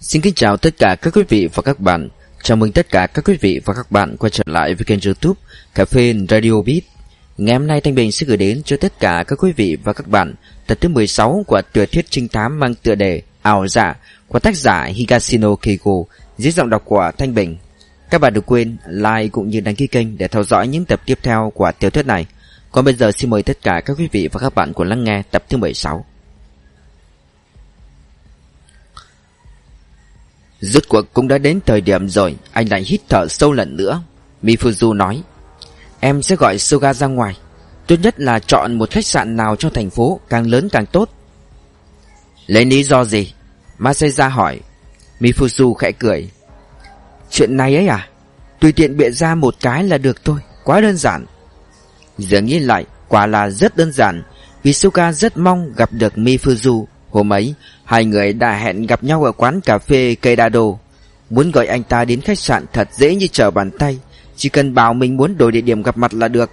Xin kính chào tất cả các quý vị và các bạn. Chào mừng tất cả các quý vị và các bạn quay trở lại với kênh youtube Cà phê Radio Beat. Ngày hôm nay Thanh Bình sẽ gửi đến cho tất cả các quý vị và các bạn Tập thứ 16 của tiểu thuyết trinh thám mang tựa đề Ảo giả của tác giả Higashino keigo dưới giọng đọc của Thanh Bình. Các bạn đừng quên like cũng như đăng ký kênh để theo dõi những tập tiếp theo của tiểu thuyết này. Còn bây giờ xin mời tất cả các quý vị và các bạn cùng lắng nghe tập thứ 16 Rốt cuộc cũng đã đến thời điểm rồi, Anh lại hít thở sâu lần nữa. Mifuzu nói, Em sẽ gọi Suga ra ngoài. Tốt nhất là chọn một khách sạn nào trong thành phố, Càng lớn càng tốt. Lấy lý do gì? Masaya hỏi. Mifuzu khẽ cười. Chuyện này ấy à? Tùy tiện bịa ra một cái là được thôi, Quá đơn giản. Giờ nghĩ lại, quả là rất đơn giản, Vì Suga rất mong gặp được Mifuzu. Hôm ấy, Hai người đã hẹn gặp nhau ở quán cà phê Keidado Muốn gọi anh ta đến khách sạn thật dễ như trở bàn tay, Chỉ cần bảo mình muốn đổi địa điểm gặp mặt là được.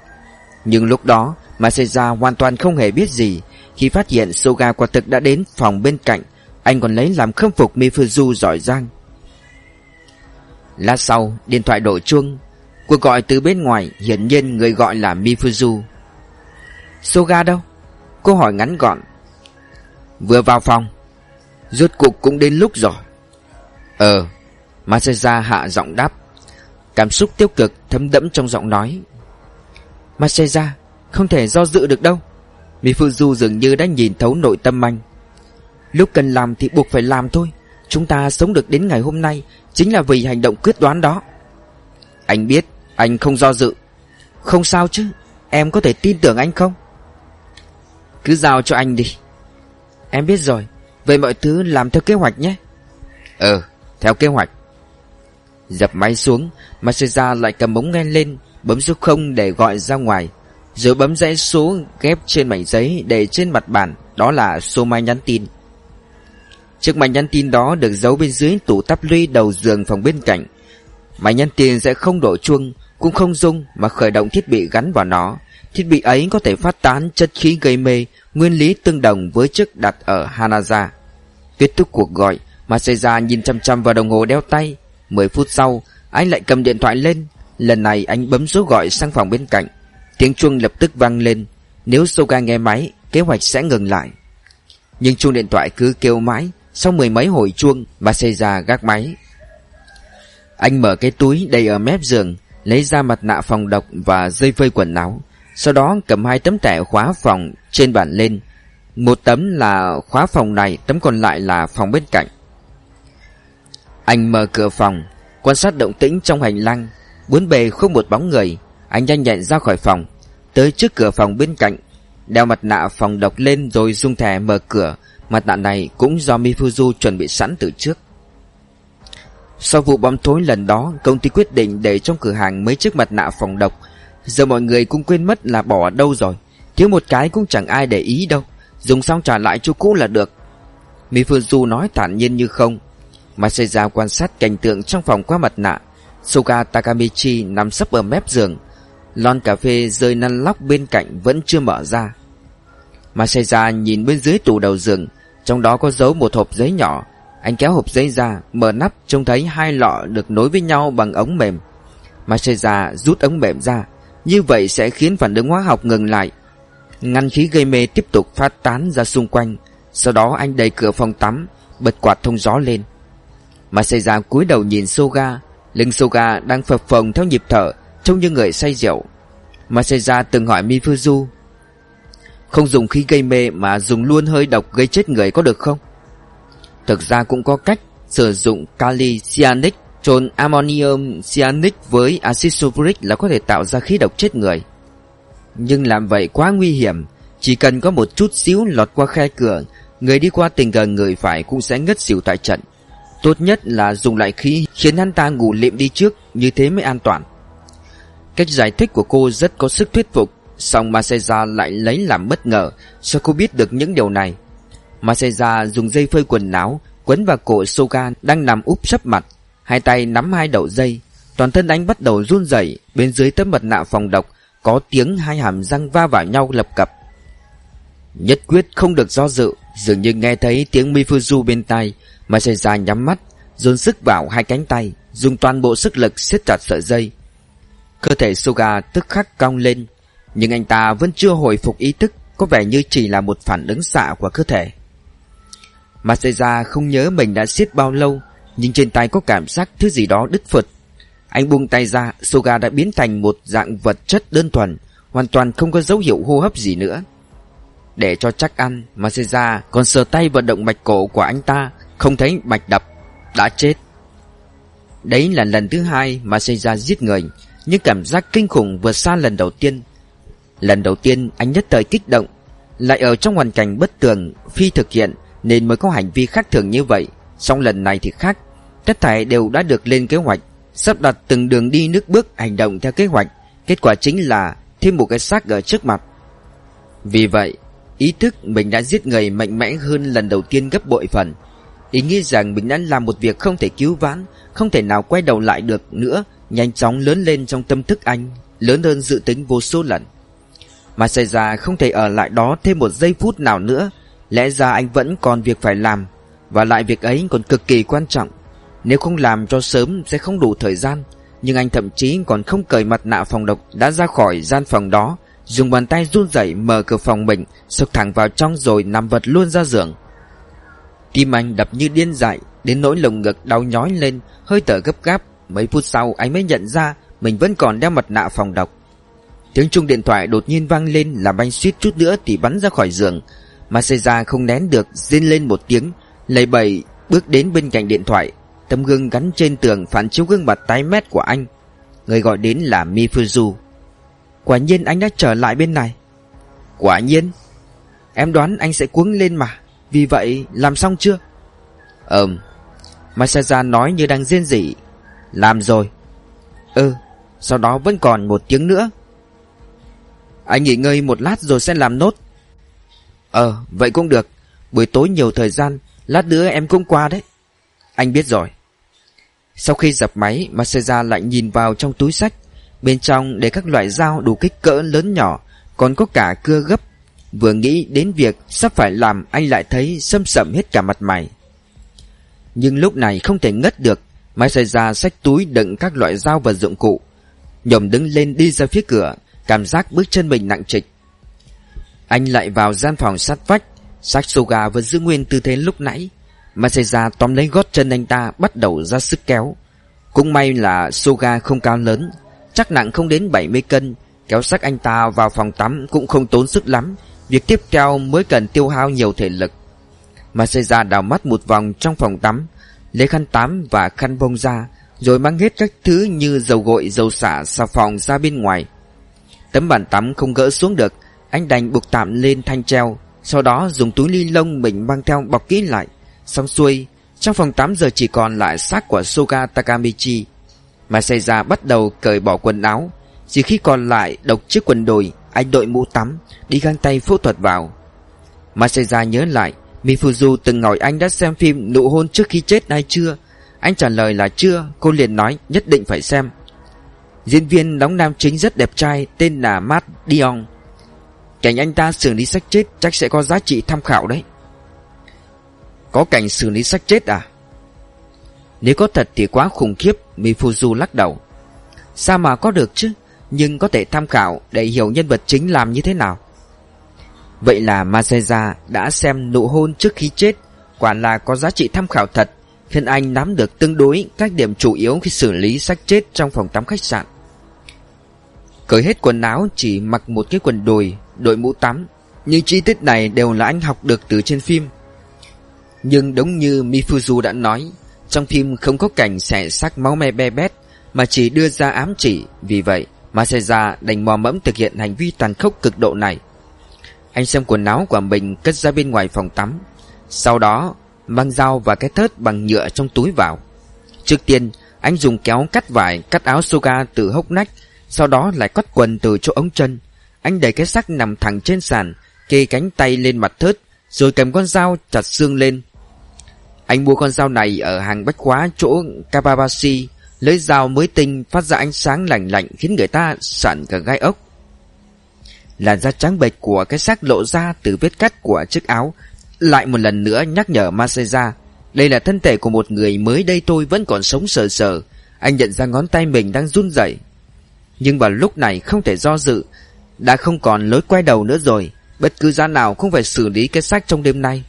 Nhưng lúc đó Masaya hoàn toàn không hề biết gì. Khi phát hiện Soga quả thực đã đến phòng bên cạnh, Anh còn lấy làm khâm phục Mifuzu giỏi giang. Lát sau, điện thoại đổ chuông. Cuộc gọi từ bên ngoài, Hiển nhiên người gọi là Mifuzu. Soga đâu? Cô hỏi ngắn gọn. Vừa vào phòng, Rốt cuộc cũng đến lúc rồi. Ờ Masaya hạ giọng đáp. Cảm xúc tiêu cực thấm đẫm trong giọng nói. Masaya, Không thể do dự được đâu. Mifuzu dường như đã nhìn thấu nội tâm anh. Lúc cần làm thì buộc phải làm thôi. Chúng ta sống được đến ngày hôm nay Chính là vì hành động quyết đoán đó. Anh biết, Anh không do dự. Không sao chứ, Em có thể tin tưởng anh không? Cứ giao cho anh đi. Em biết rồi. Vậy mọi thứ làm theo kế hoạch nhé. Ờ theo kế hoạch. Dập máy xuống Masaya lại cầm bóng nghe lên Bấm số không để gọi ra ngoài. Rồi bấm dãy số ghép trên mảnh giấy Để trên mặt bàn Đó là số máy nhắn tin. Chiếc máy nhắn tin đó được giấu bên dưới tủ tắp ly đầu giường phòng bên cạnh. Máy nhắn tin sẽ không đổ chuông Cũng không rung Mà khởi động thiết bị gắn vào nó. Thiết bị ấy có thể phát tán chất khí gây mê Nguyên lý tương đồng với chiếc đặt ở Hanaza. Kết thúc cuộc gọi, Masaya nhìn chăm chăm vào đồng hồ đeo tay. 10 phút sau, Anh lại cầm điện thoại lên. Lần này anh bấm số gọi sang phòng bên cạnh. Tiếng chuông lập tức vang lên. Nếu Soga nghe máy, Kế hoạch sẽ ngừng lại. Nhưng chuông điện thoại cứ kêu mãi. Sau mười mấy hồi chuông, Masaya gác máy. Anh mở cái túi đầy ở mép giường, Lấy ra mặt nạ phòng độc và dây phơi quần áo. Sau đó cầm hai tấm thẻ khóa phòng trên bàn lên. Một tấm là khóa phòng này, Tấm còn lại là phòng bên cạnh. Anh mở cửa phòng, Quan sát động tĩnh trong hành lang. Bốn bề không một bóng người. Anh nhanh nhẹn ra khỏi phòng, Tới trước cửa phòng bên cạnh, Đeo mặt nạ phòng độc lên rồi dùng thẻ mở cửa. Mặt nạ này cũng do Mifuzu chuẩn bị sẵn từ trước. Sau vụ bom thối lần đó, Công ty quyết định để trong cửa hàng mấy chiếc mặt nạ phòng độc Giờ mọi người cũng quên mất là bỏ ở đâu rồi. Thiếu một cái cũng chẳng ai để ý đâu. Dùng xong trả lại chỗ cũ là được. Mifuzu nói thản nhiên như không. Masaya quan sát cảnh tượng trong phòng qua mặt nạ. Suga Takamichi nằm sấp ở mép giường. Lon cà phê rơi năn lóc bên cạnh vẫn chưa mở ra. Masaya nhìn bên dưới tủ đầu giường. Trong đó có giấu một hộp giấy nhỏ. Anh kéo hộp giấy ra, Mở nắp, trông thấy hai lọ được nối với nhau bằng ống mềm. Masaya rút ống mềm ra. Như vậy sẽ khiến phản ứng hóa học ngừng lại. Ngăn khí gây mê tiếp tục phát tán ra xung quanh. Sau đó anh đẩy cửa phòng tắm, Bật quạt thông gió lên. Masaya cúi đầu nhìn Soga. Lưng Soga đang phập phồng theo nhịp thở, Trông như người say rượu. Masaya từng hỏi Mifuzu, Không dùng khí gây mê Mà dùng luôn hơi độc gây chết người có được không? Thực ra cũng có cách, Sử dụng kali cyanic Trộn ammonium cyanic với axit sulfuric Là có thể tạo ra khí độc chết người. Nhưng làm vậy quá nguy hiểm, Chỉ cần có một chút xíu lọt qua khe cửa, Người đi qua tình cờ người phải Cũng sẽ ngất xỉu tại trận. Tốt nhất là dùng lại khí khiến hắn ta ngủ liệm đi trước, Như thế mới an toàn. Cách giải thích của cô rất có sức thuyết phục, song Masaya lại lấy làm bất ngờ, Sao cô biết được những điều này? Masaya dùng dây phơi quần áo, Quấn vào cổ Soga đang nằm úp sấp mặt. Hai tay nắm hai đầu dây, Toàn thân anh bắt đầu run rẩy, Bên dưới tấm mật nạ phòng độc, Có tiếng hai hàm răng va vào nhau lập cập. Nhất quyết không được do dự, Dường như nghe thấy tiếng Mifuzu bên tai Masaya nhắm mắt, Dồn sức vào hai cánh tay, Dùng toàn bộ sức lực siết chặt sợi dây. Cơ thể Suga tức khắc cong lên, Nhưng anh ta vẫn chưa hồi phục ý thức, Có vẻ như chỉ là một phản ứng xạ của cơ thể. Masaya không nhớ mình đã siết bao lâu nhưng trên tay có cảm giác thứ gì đó đứt phật Anh buông tay ra, Soga đã biến thành một dạng vật chất đơn thuần, Hoàn toàn không có dấu hiệu hô hấp gì nữa. Để cho chắc ăn Masaya còn sờ tay vận động mạch cổ của anh ta, Không thấy mạch đập, Đã chết. Đấy là lần thứ hai Maseja giết người, Nhưng cảm giác kinh khủng vượt xa lần đầu tiên. Lần đầu tiên, anh nhất thời kích động, Lại ở trong hoàn cảnh bất tường, Phi thực hiện, Nên mới có hành vi khác thường như vậy. Song lần này thì khác. Tất thảy đều đã được lên kế hoạch. Sắp đặt từng đường đi nước bước hành động theo kế hoạch. Kết quả chính là Thêm một cái xác ở trước mặt. Vì vậy, Ý thức mình đã giết người mạnh mẽ hơn lần đầu tiên gấp bội phần. Ý nghĩ rằng mình đã làm một việc không thể cứu vãn, Không thể nào quay đầu lại được nữa, Nhanh chóng lớn lên trong tâm thức anh, Lớn hơn dự tính vô số lần. Mà xảy ra không thể ở lại đó thêm một giây phút nào nữa, Lẽ ra anh vẫn còn việc phải làm, Và lại việc ấy còn cực kỳ quan trọng. Nếu không làm cho sớm sẽ không đủ thời gian. Nhưng anh thậm chí còn không cởi mặt nạ phòng độc Đã ra khỏi gian phòng đó, Dùng bàn tay run rẩy mở cửa phòng mình Sộc thẳng vào trong rồi nằm vật luôn ra giường. Tim anh đập như điên dại, Đến nỗi lồng ngực đau nhói lên, Hơi thở gấp gáp. Mấy phút sau anh mới nhận ra Mình vẫn còn đeo mặt nạ phòng độc. Tiếng chuông điện thoại đột nhiên vang lên, Làm anh suýt chút nữa thì bắn ra khỏi giường. Masaya không nén được, Rên lên một tiếng, Lầy bầy bước đến bên cạnh điện thoại. Tấm gương gắn trên tường phản chiếu gương mặt tái mét của anh. Người gọi đến là Mifuzu. Quả nhiên anh đã trở lại bên này. Quả nhiên. Em đoán anh sẽ cuống lên mà. Vì vậy, làm xong chưa? Ờm Masaya nói như đang riêng dị Làm rồi. Ừ Sau đó vẫn còn một tiếng nữa. Anh nghỉ ngơi một lát rồi sẽ làm nốt. Ờ vậy cũng được. Buổi tối nhiều thời gian, Lát nữa em cũng qua đấy. Anh biết rồi. Sau khi dập máy, Masaya lại nhìn vào trong túi sách. Bên trong để các loại dao đủ kích cỡ lớn nhỏ, Còn có cả cưa gấp. Vừa nghĩ đến việc sắp phải làm, Anh lại thấy sâm sẩm hết cả mặt mày. Nhưng lúc này không thể ngất được, Masaya xách túi đựng các loại dao và dụng cụ. Nhổm đứng lên đi ra phía cửa, Cảm giác bước chân mình nặng trịch. Anh lại vào gian phòng sát vách, Satsuga vẫn giữ nguyên tư thế lúc nãy. Masaya tóm lấy gót chân anh ta Bắt đầu ra sức kéo. Cũng may là Soga không cao lớn Chắc nặng không đến 70 cân Kéo xác anh ta vào phòng tắm Cũng không tốn sức lắm Việc tiếp theo mới cần tiêu hao nhiều thể lực. Masaya đào mắt một vòng trong phòng tắm Lấy khăn tắm và khăn bông ra Rồi mang hết các thứ như dầu gội, dầu xả, xà phòng ra bên ngoài. Tấm bàn tắm không gỡ xuống được Anh đành buộc tạm lên thanh treo Sau đó dùng túi ly lông mình mang theo bọc kỹ lại. Xong xuôi, Trong phòng 8 giờ chỉ còn lại xác của Soga Takamichi. Masaya bắt đầu cởi bỏ quần áo, Chỉ khi còn lại độc chiếc quần đùi, Anh đội mũ tắm, Đi găng tay phẫu thuật vào. Masaya nhớ lại, Mifuzu từng hỏi anh đã xem phim Nụ hôn trước khi chết hay chưa? Anh trả lời là chưa, Cô liền nói, nhất định phải xem. Diễn viên đóng nam chính rất đẹp trai, Tên là Matt Dion. Cảnh anh ta xử lý xác chết Chắc sẽ có giá trị tham khảo đấy. Có cảnh xử lý xác chết à? Nếu có thật thì quá khủng khiếp Mifuzu lắc đầu. Sao mà có được chứ? Nhưng có thể tham khảo để hiểu nhân vật chính làm như thế nào. Vậy là Masaya đã xem nụ hôn trước khi chết Quả là có giá trị tham khảo thật. Khiến anh nắm được tương đối các điểm chủ yếu khi xử lý xác chết trong phòng tắm khách sạn. Cởi hết quần áo chỉ mặc một cái quần đùi, đội mũ tắm. Nhưng chi tiết này đều là anh học được từ trên phim. Nhưng đúng như Mifuzu đã nói, Trong phim không có cảnh xẻ xác máu me be bét, Mà chỉ đưa ra ám chỉ. Vì vậy Masaya đành mò mẫm thực hiện hành vi tàn khốc cực độ này. Anh xem quần áo của mình cất ra bên ngoài phòng tắm. Sau đó, Mang dao và cái thớt bằng nhựa trong túi vào. Trước tiên, Anh dùng kéo cắt vải, Cắt áo Soga từ hốc nách, Sau đó lại cắt quần từ chỗ ống chân. Anh đẩy cái xác nằm thẳng trên sàn, Kê cánh tay lên mặt thớt, Rồi cầm con dao chặt xương lên. Anh mua con dao này ở hàng bách khóa chỗ Kababashi, Lấy dao mới tinh phát ra ánh sáng lạnh lạnh Khiến người ta sẵn cả gai ốc. Làn da trắng bệch của cái xác lộ ra từ vết cắt của chiếc áo. Lại một lần nữa nhắc nhở Maseja Đây là thân thể của một người mới đây tôi vẫn còn sống sờ sờ. Anh nhận ra ngón tay mình đang run rẩy. Nhưng vào lúc này không thể do dự, Đã không còn lối quay đầu nữa rồi. Bất cứ giá nào cũng phải xử lý cái xác trong đêm nay.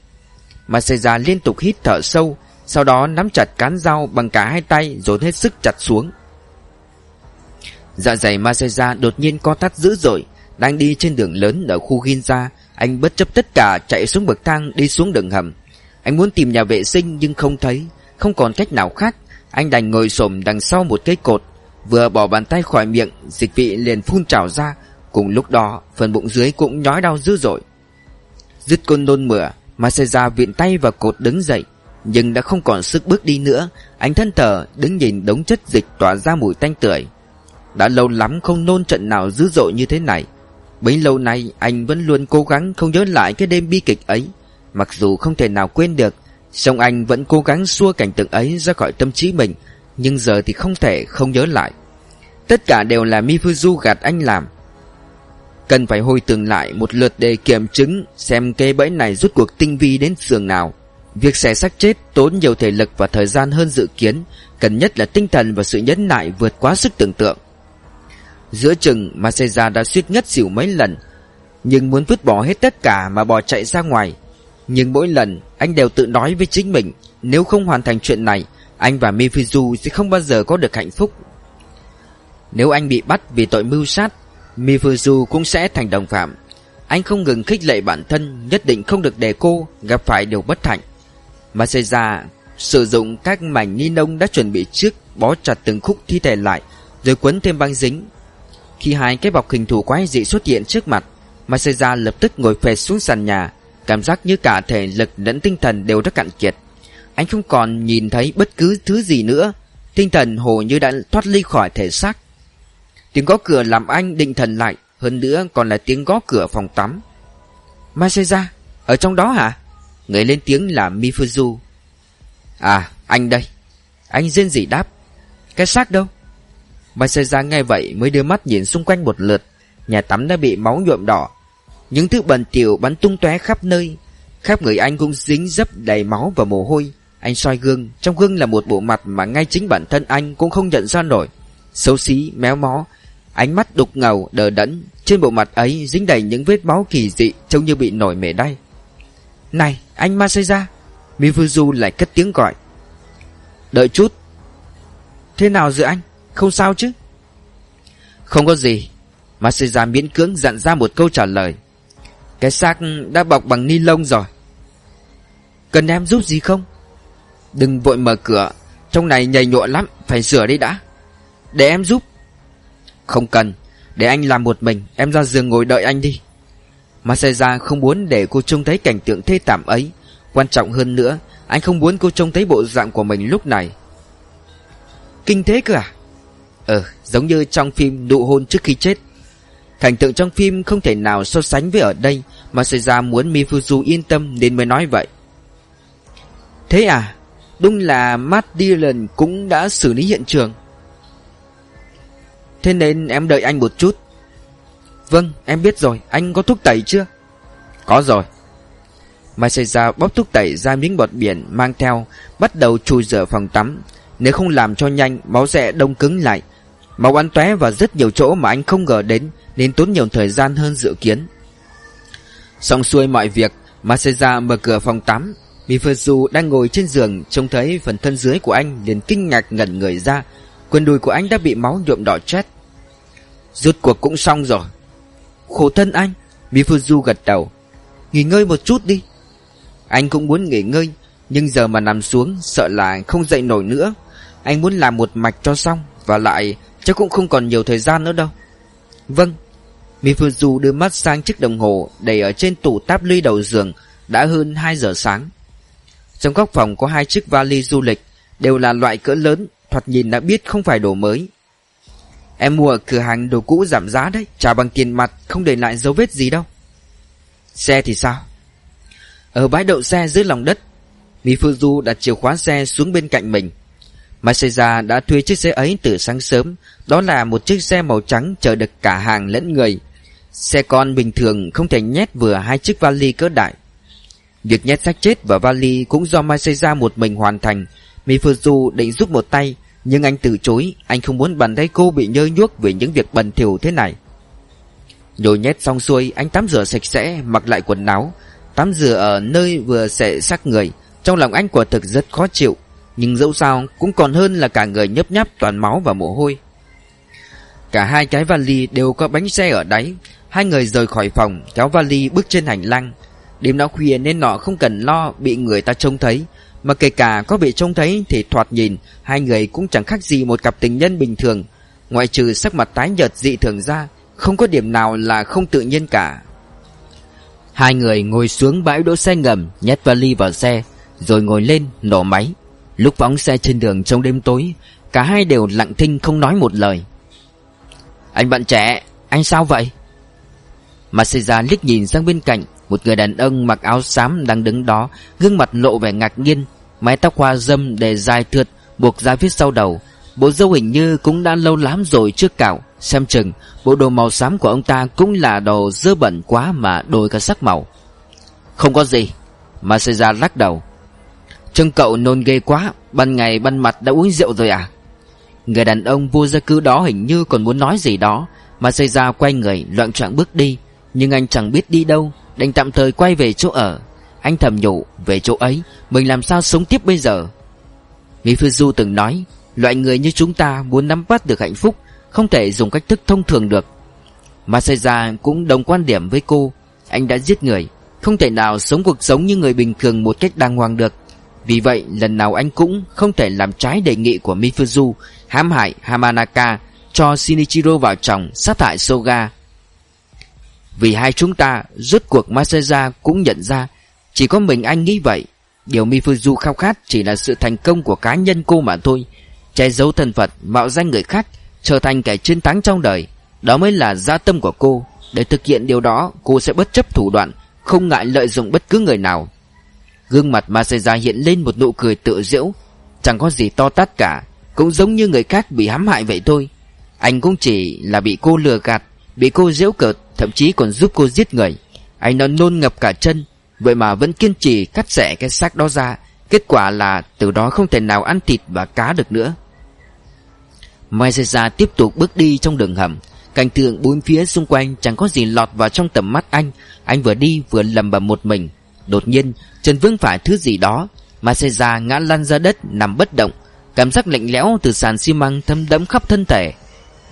Masaya liên tục hít thở sâu, Sau đó nắm chặt cán dao bằng cả hai tay Rồi hết sức chặt xuống. Dạ dày Maseja đột nhiên co thắt dữ dội, Đang đi trên đường lớn ở khu Ginza, Anh bất chấp tất cả chạy xuống bậc thang đi xuống đường hầm. Anh muốn tìm nhà vệ sinh nhưng không thấy, Không còn cách nào khác, Anh đành ngồi xổm đằng sau một cây cột, Vừa bỏ bàn tay khỏi miệng, Dịch vị liền phun trào ra, Cùng lúc đó phần bụng dưới cũng nhói đau dữ dội. Dứt cơn nôn mửa Masaya viện tay vào cột đứng dậy, Nhưng đã không còn sức bước đi nữa. Anh thân thở đứng nhìn đống chất dịch tỏa ra mùi tanh tưởi. Đã lâu lắm không nôn trận nào dữ dội như thế này. Bấy lâu nay, anh vẫn luôn cố gắng không nhớ lại cái đêm bi kịch ấy. Mặc dù không thể nào quên được, Song anh vẫn cố gắng xua cảnh tượng ấy ra khỏi tâm trí mình, Nhưng giờ thì không thể không nhớ lại. Tất cả đều là Mifuzu gạt anh làm. Cần phải hồi tưởng lại một lượt để kiểm chứng Xem cây bẫy này rút cuộc tinh vi đến sườn nào. Việc xẻ xác chết tốn nhiều thể lực và thời gian hơn dự kiến, Cần nhất là tinh thần và sự nhẫn nại vượt quá sức tưởng tượng. Giữa chừng Masaya đã suýt ngất xỉu mấy lần, Nhưng muốn vứt bỏ hết tất cả mà bỏ chạy ra ngoài. Nhưng mỗi lần, anh đều tự nói với chính mình, Nếu không hoàn thành chuyện này, Anh và Mifizu sẽ không bao giờ có được hạnh phúc. Nếu anh bị bắt vì tội mưu sát Mifuzu cũng sẽ thành đồng phạm. Anh không ngừng khích lệ bản thân, Nhất định không được để cô gặp phải điều bất hạnh. Masaya sử dụng các mảnh ni lông đã chuẩn bị trước, Bó chặt từng khúc thi thể lại, Rồi quấn thêm băng dính. Khi hai cái bọc hình thù quái dị xuất hiện trước mặt Masaya lập tức ngồi phè xuống sàn nhà, Cảm giác như cả thể lực lẫn tinh thần đều đã cạn kiệt. Anh không còn nhìn thấy bất cứ thứ gì nữa. Tinh thần hồ như đã thoát ly khỏi thể xác. Tiếng gõ cửa làm anh định thần lại Hơn nữa còn là tiếng gõ cửa phòng tắm. Maseja Ở trong đó hả? Người lên tiếng là Mifuzu. À anh đây. Anh riêng gì đáp. Cái xác đâu? Maseja nghe vậy mới đưa mắt nhìn xung quanh một lượt. Nhà tắm đã bị máu nhuộm đỏ. Những thứ bẩn tiểu bắn tung tóe khắp nơi. Khắp người anh cũng dính dấp đầy máu và mồ hôi. Anh soi gương. Trong gương là một bộ mặt mà ngay chính bản thân anh cũng không nhận ra nổi. Xấu xí, méo mó. Ánh mắt đục ngầu, đờ đẫn Trên bộ mặt ấy dính đầy những vết máu kỳ dị Trông như bị nổi mề đay. Này, anh Masaya Mifuzu lại cất tiếng gọi. Đợi chút. Thế nào giữa anh? Không sao chứ? Không có gì. Masaya miễn cưỡng dặn ra một câu trả lời. Cái xác đã bọc bằng ni lông rồi. Cần em giúp gì không? Đừng vội mở cửa. Trong này nhầy nhụa lắm Phải sửa đi đã. Để em giúp. Không cần, Để anh làm một mình, Em ra giường ngồi đợi anh đi. Masaya không muốn để cô trông thấy cảnh tượng thê thảm ấy. Quan trọng hơn nữa, Anh không muốn cô trông thấy bộ dạng của mình lúc này. Kinh thế cơ à? Ờ giống như trong phim Nụ hôn trước khi chết. Cảnh tượng trong phim không thể nào so sánh với ở đây. Masaya muốn Mifuzu yên tâm nên mới nói vậy. Thế à? Đúng là Matt Dillon cũng đã xử lý hiện trường. Thế nên em đợi anh một chút. Vâng em biết rồi. Anh có thuốc tẩy chưa? Có rồi. Masaya bóp thuốc tẩy ra miếng bọt biển Mang theo, Bắt đầu chùi rửa phòng tắm. Nếu không làm cho nhanh, Máu sẽ đông cứng lại. Máu ăn tóe và rất nhiều chỗ mà anh không ngờ đến, Nên tốn nhiều thời gian hơn dự kiến. Xong xuôi mọi việc Masaya mở cửa phòng tắm. Mifuzu đang ngồi trên giường, Trông thấy phần thân dưới của anh, liền kinh ngạc ngẩn người ra. Quần đùi của anh đã bị máu nhuộm đỏ chết Rốt cuộc cũng xong rồi. Khổ thân anh, Mifuzu gật đầu. Nghỉ ngơi một chút đi. Anh cũng muốn nghỉ ngơi, Nhưng giờ mà nằm xuống, Sợ là không dậy nổi nữa. Anh muốn làm một mạch cho xong, Và lại chắc cũng không còn nhiều thời gian nữa đâu. Vâng. Mifuzu đưa mắt sang chiếc đồng hồ Để ở trên tủ táp ly đầu giường, Đã hơn 2 giờ sáng. Trong góc phòng có hai chiếc vali du lịch, Đều là loại cỡ lớn, Thoạt nhìn đã biết không phải đồ mới. Em mua ở cửa hàng đồ cũ giảm giá đấy. Trả bằng tiền mặt, không để lại dấu vết gì đâu. Xe thì sao? Ở bãi đậu xe dưới lòng đất Mifuzu đặt chìa khóa xe xuống bên cạnh mình. Masaya đã thuê chiếc xe ấy từ sáng sớm. Đó là một chiếc xe màu trắng chở được cả hàng lẫn người. Xe con bình thường, không thể nhét vừa hai chiếc vali cỡ đại. Việc nhét xác chết vào vali cũng do Masaya một mình hoàn thành. Mifuzu định giúp một tay nhưng anh từ chối, Anh không muốn bàn tay cô bị nhơ nhuốc Vì những việc bẩn thỉu thế này. Nhồi nhét xong xuôi, Anh tắm rửa sạch sẽ, Mặc lại quần áo. Tắm rửa ở nơi vừa sẽ xác người. Trong lòng anh quả thực rất khó chịu. Nhưng dẫu sao, cũng còn hơn là cả người nhấp nháp toàn máu và mồ hôi. Cả hai cái vali đều có bánh xe ở đáy. Hai người rời khỏi phòng, Kéo vali bước trên hành lang. Đêm đã khuya nên nọ không cần lo Bị người ta trông thấy. Mà kể cả có bị trông thấy Thì thoạt nhìn, Hai người cũng chẳng khác gì một cặp tình nhân bình thường. Ngoại trừ sắc mặt tái nhợt dị thường ra, Không có điểm nào là không tự nhiên cả. Hai người ngồi xuống bãi đỗ xe ngầm, Nhét vali vào xe, Rồi ngồi lên, nổ máy. Lúc phóng xe trên đường trong đêm tối, Cả hai đều lặng thinh không nói một lời. Anh bạn trẻ, Anh sao vậy? Masaya liếc nhìn sang bên cạnh, Một người đàn ông mặc áo xám đang đứng đó, Gương mặt lộ vẻ ngạc nhiên Mái tóc hoa dâm để dài thượt, Buộc ra phía sau đầu. Bộ dâu hình như cũng đã lâu lắm rồi trước cạo. Xem chừng, Bộ đồ màu xám của ông ta cũng là đồ dơ bẩn quá mà đổi cả sắc màu. Không có gì. Masaya lắc đầu. Trông cậu nôn ghê quá, Ban ngày ban mặt đã uống rượu rồi à? Người đàn ông vô gia cư đó hình như còn muốn nói gì đó. Masaya quay người, loạn choạng bước đi. Nhưng anh chẳng biết đi đâu, Đành tạm thời quay về chỗ ở. Anh thầm nhủ về chỗ ấy, Mình làm sao sống tiếp bây giờ? Mifuzu từng nói, Loại người như chúng ta muốn nắm bắt được hạnh phúc, Không thể dùng cách thức thông thường được. Masaya cũng đồng quan điểm với cô, Anh đã giết người, Không thể nào sống cuộc sống như người bình thường một cách đàng hoàng được. Vì vậy, lần nào anh cũng không thể làm trái đề nghị của Mifuzu hãm hại Hamanaka cho Shinichiro vào chồng sát hại Soga. Vì hai chúng ta, Rốt cuộc Masaya cũng nhận ra chỉ có mình anh nghĩ vậy. Điều Mifuzu khao khát chỉ là sự thành công của cá nhân cô mà thôi. Che giấu thân phận, Mạo danh người khác, Trở thành kẻ chiến thắng trong đời. Đó mới là gia tâm của cô. Để thực hiện điều đó, Cô sẽ bất chấp thủ đoạn, Không ngại lợi dụng bất cứ người nào. Gương mặt Maseja hiện lên một nụ cười tự giễu. Chẳng có gì to tát cả, Cũng giống như người khác bị hãm hại vậy thôi. Anh cũng chỉ là bị cô lừa gạt, Bị cô giễu cợt, Thậm chí còn giúp cô giết người. Anh nó nôn ngập cả chân Vậy mà vẫn kiên trì cắt xẻ cái xác đó ra. Kết quả là từ đó không thể nào ăn thịt và cá được nữa. Maisesa tiếp tục bước đi trong đường hầm. Cảnh tượng bốn phía xung quanh chẳng có gì lọt vào trong tầm mắt anh. Anh vừa đi vừa lầm bầm một mình. Đột nhiên, chân vướng phải thứ gì đó. Maisesa ngã lăn ra đất, nằm bất động. Cảm giác lạnh lẽo từ sàn xi măng thấm đẫm khắp thân thể.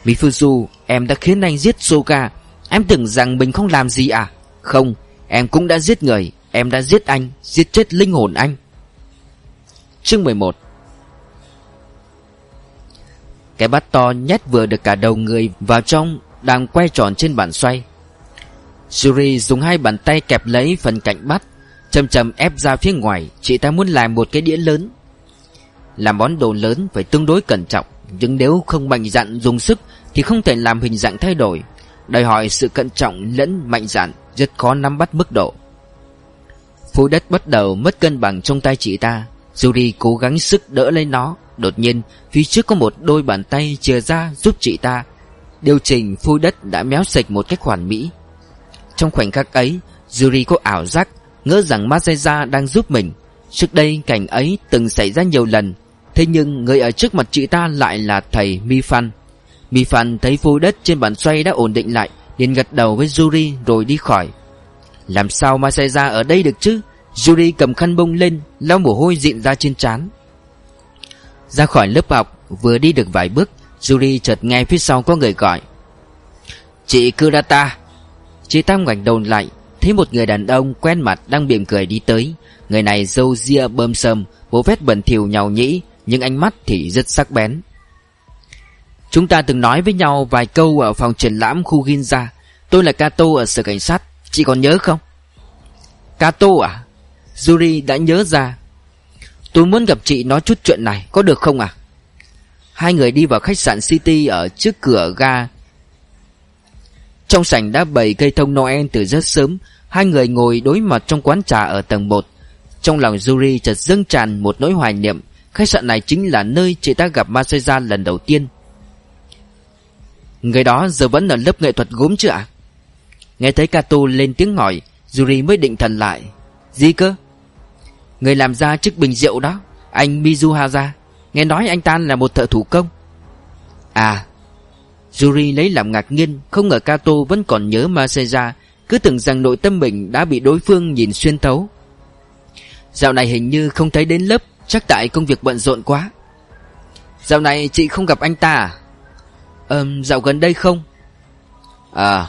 Mifuzu, Em đã khiến anh giết Soga. Em tưởng rằng mình không làm gì à? Không Em cũng đã giết người, Em đã giết anh, Giết chết linh hồn anh. Chương 11 Cái bát to nhét vừa được cả đầu người vào trong, Đang quay tròn trên bàn xoay. Suri dùng hai bàn tay kẹp lấy phần cạnh bát, Chầm chầm ép ra phía ngoài, Chị ta muốn làm một cái đĩa lớn. Làm món đồ lớn phải tương đối cẩn trọng, Nhưng nếu không mạnh dạn dùng sức Thì không thể làm hình dạng thay đổi. Đòi hỏi sự cẩn trọng lẫn mạnh dạn. Rất khó nắm bắt mức độ. Phù đất bắt đầu mất cân bằng trong tay chị ta. Yuri cố gắng sức đỡ lấy nó. Đột nhiên, phía trước có một đôi bàn tay chìa ra giúp chị ta. Điều chỉnh phôi đất đã méo sạch một cách hoàn mỹ. Trong khoảnh khắc ấy Yuri có ảo giác, Ngỡ rằng Masaya đang giúp mình. Trước đây cảnh ấy từng xảy ra nhiều lần, Thế nhưng người ở trước mặt chị ta lại là thầy Mifan Mi Phan thấy phôi đất trên bàn xoay đã ổn định lại liền gật đầu với Yuri rồi đi khỏi. Làm sao mà xảy ra ở đây được chứ? Yuri cầm khăn bông lên, lau mồ hôi diện ra trên trán. Ra khỏi lớp học, Vừa đi được vài bước, Yuri chợt nghe phía sau có người gọi. Chị Kurata. Chị Tam ngoảnh đầu lại, Thấy một người đàn ông quen mặt đang mỉm cười đi tới. Người này râu ria bơm sầm Bộ vét bẩn thỉu nhàu nhĩ, Nhưng ánh mắt thì rất sắc bén. Chúng ta từng nói với nhau vài câu ở phòng triển lãm khu Ginza. Tôi là Kato ở sở cảnh sát. Chị còn nhớ không? Kato à? Yuri đã nhớ ra. Tôi muốn gặp chị nói chút chuyện này, Có được không à? Hai người đi vào khách sạn City ở trước cửa ga. Trong sảnh đã bày cây thông Noel từ rất sớm. Hai người ngồi đối mặt trong quán trà ở tầng 1 Trong lòng Yuri chợt dâng tràn một nỗi hoài niệm. Khách sạn này chính là nơi chị ta gặp Masaya lần đầu tiên. Người đó giờ vẫn ở lớp nghệ thuật gốm chưa? ạ? Nghe thấy Kato lên tiếng hỏi, Yuri mới định thần lại. Gì cơ? Người làm ra chiếc bình rượu đó, Anh Mizuhara Nghe nói anh ta là một thợ thủ công. À Yuri lấy làm ngạc nhiên, Không ngờ Kato vẫn còn nhớ Maseja Cứ tưởng rằng nội tâm mình đã bị đối phương nhìn xuyên thấu. Dạo này hình như không thấy đến lớp, Chắc tại công việc bận rộn quá. Dạo này chị không gặp anh ta à? Ờm dạo gần đây không? À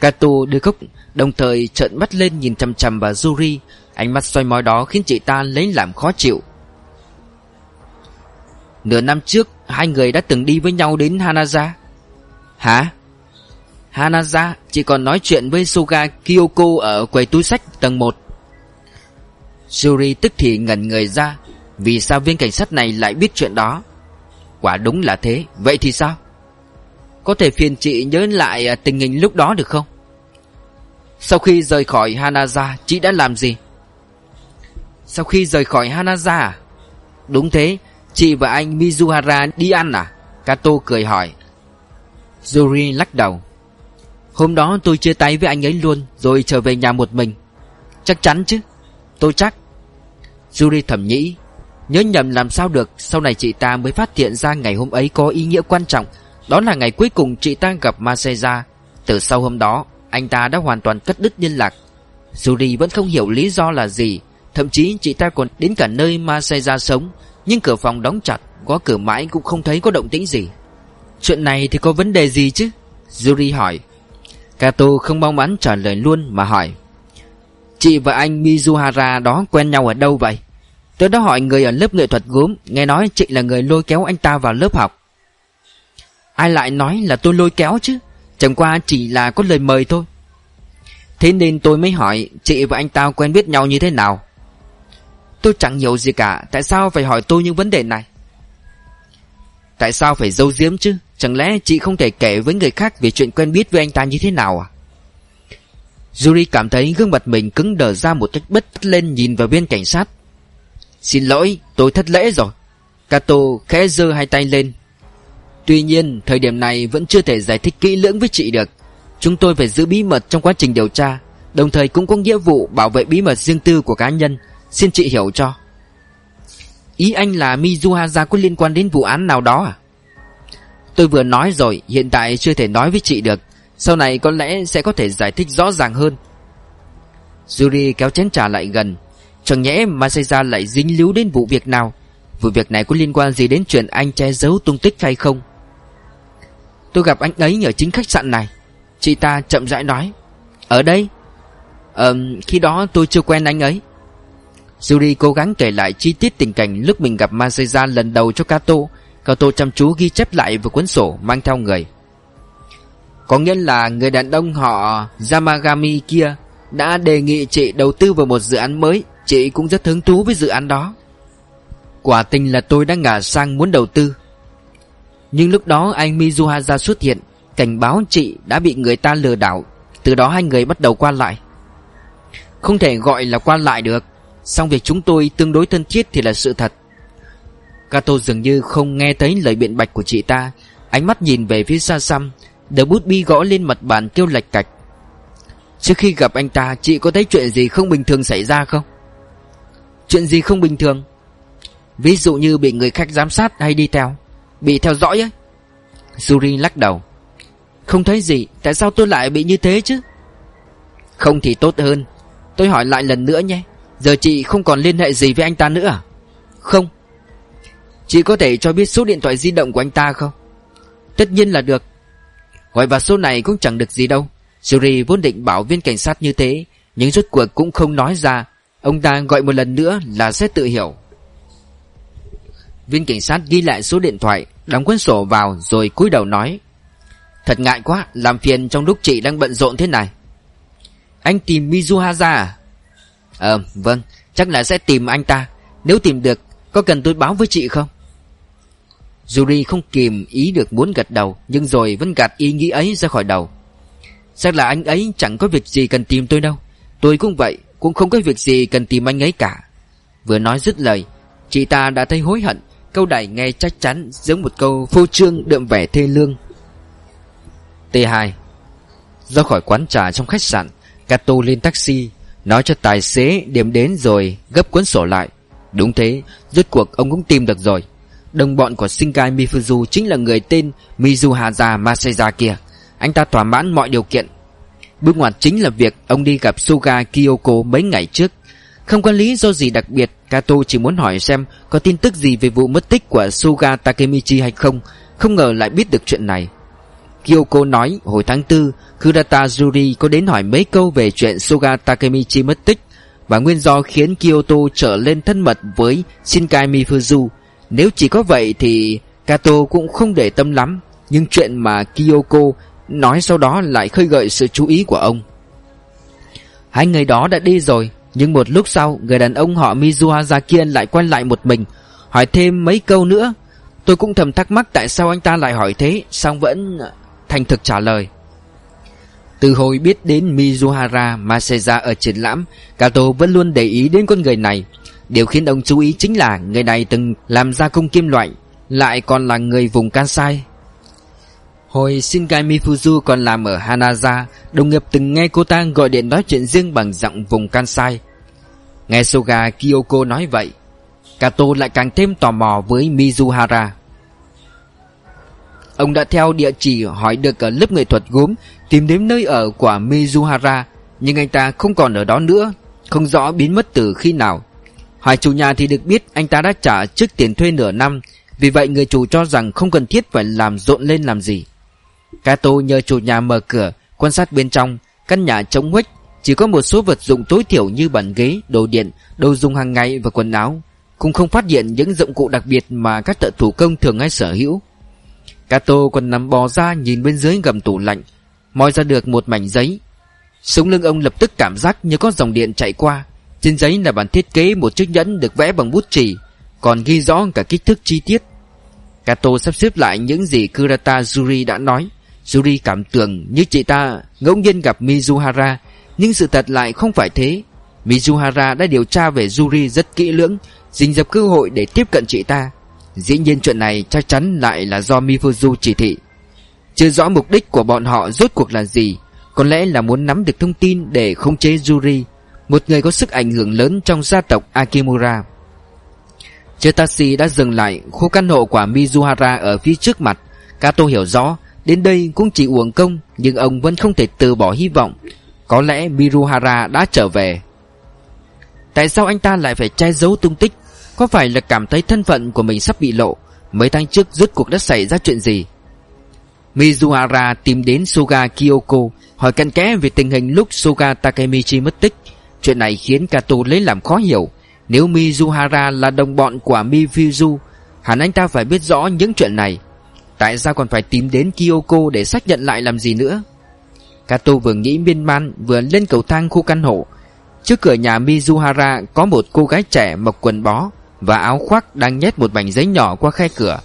Kato đưa cốc Đồng thời trợn mắt lên nhìn chằm chằm vào Yuri Ánh mắt soi mói đó khiến chị ta lấy làm khó chịu. Nửa năm trước, Hai người đã từng đi với nhau đến Hanaza. Hả? Hanaza, Chị còn nói chuyện với Suga Kyoko Ở quầy túi sách tầng 1 Yuri tức thì ngẩn người ra, Vì sao viên cảnh sát này lại biết chuyện đó? Quả đúng là thế, Vậy thì sao? Có thể phiền chị nhớ lại à, tình hình lúc đó được không? Sau khi rời khỏi Hanaza, Chị đã làm gì? Sau khi rời khỏi Hanaza à? Đúng thế, Chị và anh Mizuhara đi ăn à? Kato cười hỏi. Yuri lắc đầu. Hôm đó tôi chia tay với anh ấy luôn, Rồi trở về nhà một mình. Chắc chắn chứ? Tôi chắc. Yuri thầm nghĩ. Nhớ nhầm làm sao được, Sau này chị ta mới phát hiện ra ngày hôm ấy có ý nghĩa quan trọng. Đó là ngày cuối cùng chị ta gặp Maseja Từ sau hôm đó, Anh ta đã hoàn toàn cắt đứt liên lạc. Yuri vẫn không hiểu lý do là gì, Thậm chí chị ta còn đến cả nơi Maseja sống, Nhưng cửa phòng đóng chặt Có cửa mãi cũng không thấy có động tĩnh gì. Chuyện này thì có vấn đề gì chứ? Yuri hỏi. Kato không mong mắn trả lời luôn mà hỏi. Chị và anh Mizuhara đó quen nhau ở đâu vậy? Tôi đã hỏi người ở lớp nghệ thuật gốm, Nghe nói chị là người lôi kéo anh ta vào lớp học. Ai lại nói là tôi lôi kéo chứ? Chẳng qua chỉ là có lời mời thôi. Thế nên tôi mới hỏi Chị và anh ta quen biết nhau như thế nào? Tôi chẳng hiểu gì cả Tại sao phải hỏi tôi những vấn đề này? Tại sao phải giấu giếm chứ? Chẳng lẽ chị không thể kể với người khác Về chuyện quen biết với anh ta như thế nào à? Yuri cảm thấy gương mặt mình cứng đờ ra một cách bất lên nhìn vào viên cảnh sát. Xin lỗi, tôi thất lễ rồi. Kato khẽ giơ hai tay lên. Tuy nhiên, thời điểm này vẫn chưa thể giải thích kỹ lưỡng với chị được. Chúng tôi phải giữ bí mật trong quá trình điều tra Đồng thời cũng có nghĩa vụ bảo vệ bí mật riêng tư của cá nhân. Xin chị hiểu cho. Ý anh là Mizuhaza có liên quan đến vụ án nào đó à? Tôi vừa nói rồi, hiện tại chưa thể nói với chị được. Sau này có lẽ sẽ có thể giải thích rõ ràng hơn. Yuri kéo chén trà lại gần. Chẳng nhẽ Masaya lại dính líu đến vụ việc nào? Vụ việc này có liên quan gì đến chuyện anh che giấu tung tích hay không? Tôi gặp anh ấy ở chính khách sạn này. Chị ta chậm rãi nói, Ở đây. Ờ khi đó tôi chưa quen anh ấy. Yuri cố gắng kể lại chi tiết tình cảnh lúc mình gặp Masaya lần đầu cho Kato. Kato chăm chú ghi chép lại vào cuốn sổ mang theo người. Có nghĩa là người đàn ông họ Yamagami kia Đã đề nghị chị đầu tư vào một dự án mới. Chị cũng rất hứng thú với dự án đó. Quả tình là tôi đã ngả sang muốn đầu tư. Nhưng lúc đó anh Mizuhaza xuất hiện, Cảnh báo chị đã bị người ta lừa đảo. Từ đó hai người bắt đầu qua lại. Không thể gọi là qua lại được, Song việc chúng tôi tương đối thân thiết thì là sự thật. Kato dường như không nghe thấy lời biện bạch của chị ta. Ánh mắt nhìn về phía xa xăm Đầu bút bi gõ lên mặt bàn kêu lạch cạch. Trước khi gặp anh ta, Chị có thấy chuyện gì không bình thường xảy ra không? Chuyện gì không bình thường? Ví dụ như bị người khách giám sát hay đi theo. Bị theo dõi ấy Yuri lắc đầu. Không thấy gì, Tại sao tôi lại bị như thế chứ? Không thì tốt hơn. Tôi hỏi lại lần nữa nhé. Giờ chị không còn liên hệ gì với anh ta nữa à? Không. Chị có thể cho biết số điện thoại di động của anh ta không? Tất nhiên là được. Gọi vào số này cũng chẳng được gì đâu. Yuri vốn định bảo viên cảnh sát như thế, Nhưng rốt cuộc cũng không nói ra. Ông ta gọi một lần nữa là sẽ tự hiểu. Viên cảnh sát ghi lại số điện thoại, Đóng cuốn sổ vào rồi cúi đầu nói. Thật ngại quá, Làm phiền trong lúc chị đang bận rộn thế này. Anh tìm Mizuhara à? Ờ vâng Chắc là sẽ tìm anh ta. Nếu tìm được, Có cần tôi báo với chị không? Yuri không kìm ý được muốn gật đầu, Nhưng rồi vẫn gạt ý nghĩ ấy ra khỏi đầu. Chắc là anh ấy chẳng có việc gì cần tìm tôi đâu. Tôi cũng vậy, Cũng không có việc gì cần tìm anh ấy cả. Vừa nói dứt lời, Chị ta đã thấy hối hận. Câu này nghe chắc chắn giống một câu phô trương đượm vẻ thê lương. T2 Ra khỏi quán trà trong khách sạn Kato lên taxi, Nói cho tài xế điểm đến rồi gấp cuốn sổ lại. Đúng thế, Rốt cuộc ông cũng tìm được rồi. Đồng bọn của Shinkai Mifuzu chính là người tên Mizuhaza Maseja kia Anh ta thỏa mãn mọi điều kiện. Bước ngoặt chính là việc ông đi gặp Suga Kyoko mấy ngày trước. Không có lý do gì đặc biệt, Kato chỉ muốn hỏi xem có tin tức gì về vụ mất tích của Suga Takemichi hay không. Không ngờ lại biết được chuyện này. Kyoko nói, hồi tháng 4 Kurata Yuri có đến hỏi mấy câu về chuyện Suga Takemichi mất tích, Và nguyên do khiến Kyoto trở lên thân mật với Shinkai Mifuzu. Nếu chỉ có vậy thì Kato cũng không để tâm lắm, Nhưng chuyện mà Kyoko nói sau đó lại khơi gợi sự chú ý của ông. Hai người đó đã đi rồi. Nhưng một lúc sau, Người đàn ông họ Mizuhaza kia lại quay lại một mình, Hỏi thêm mấy câu nữa. Tôi cũng thầm thắc mắc tại sao anh ta lại hỏi thế Xong vẫn thành thực trả lời. Từ hồi biết đến Mizuhara Maseja ở triển lãm, Kato vẫn luôn để ý đến con người này. Điều khiến ông chú ý chính là Người này từng làm gia công kim loại, Lại còn là người vùng Kansai. Hồi Shinkai Mifuzu còn làm ở Hanaza, Đồng nghiệp từng nghe cô ta gọi điện nói chuyện riêng bằng giọng vùng Kansai. Nghe Soga Kyoko nói vậy, Kato lại càng thêm tò mò với Mizuhara. Ông đã theo địa chỉ hỏi được ở lớp nghệ thuật gốm, Tìm đến nơi ở của Mizuhara, Nhưng anh ta không còn ở đó nữa, Không rõ biến mất từ khi nào. Hỏi chủ nhà thì được biết anh ta đã trả trước tiền thuê nửa năm, Vì vậy người chủ cho rằng không cần thiết phải làm rộn lên làm gì. Kato nhờ chủ nhà mở cửa Quan sát bên trong Căn nhà trống huếch Chỉ có một số vật dụng tối thiểu như bàn ghế, đồ điện, đồ dùng hàng ngày và quần áo. Cũng không phát hiện những dụng cụ đặc biệt mà các thợ thủ công thường hay sở hữu. Kato còn nằm bò ra nhìn bên dưới gầm tủ lạnh Moi ra được một mảnh giấy. Sống lưng ông lập tức cảm giác như có dòng điện chạy qua. Trên giấy là bản thiết kế một chiếc nhẫn được vẽ bằng bút chì Còn ghi rõ cả kích thước chi tiết. Kato sắp xếp lại những gì Kurata Yuri đã nói. Yuri cảm tưởng như chị ta ngẫu nhiên gặp Mizuhara, Nhưng sự thật lại không phải thế. Mizuhara đã điều tra về Yuri rất kỹ lưỡng, Dình dập cơ hội để tiếp cận chị ta. Dĩ nhiên chuyện này chắc chắn lại là do Mifuzu chỉ thị. Chưa rõ mục đích của bọn họ rốt cuộc là gì, Có lẽ là muốn nắm được thông tin để khống chế Yuri Một người có sức ảnh hưởng lớn trong gia tộc Akimura. Chetashi đã dừng lại, khu căn hộ của Mizuhara ở phía trước mặt. Kato hiểu rõ Đến đây cũng chỉ uổng công, Nhưng ông vẫn không thể từ bỏ hy vọng. Có lẽ Miruhara đã trở về. Tại sao anh ta lại phải che giấu tung tích? Có phải là cảm thấy thân phận của mình sắp bị lộ? Mấy tháng trước rốt cuộc đã xảy ra chuyện gì? Mizuhara tìm đến Suga Kyoko, Hỏi cặn kẽ về tình hình lúc Suga Takemichi mất tích. Chuyện này khiến Kato lấy làm khó hiểu. Nếu Mizuhara là đồng bọn của Mifuzu, Hẳn anh ta phải biết rõ những chuyện này. Tại sao còn phải tìm đến Kyoko để xác nhận lại làm gì nữa Kato vừa nghĩ miên man vừa lên cầu thang khu căn hộ Trước cửa nhà Mizuhara có một cô gái trẻ mặc quần bó và áo khoác đang nhét một mảnh giấy nhỏ qua khe cửa.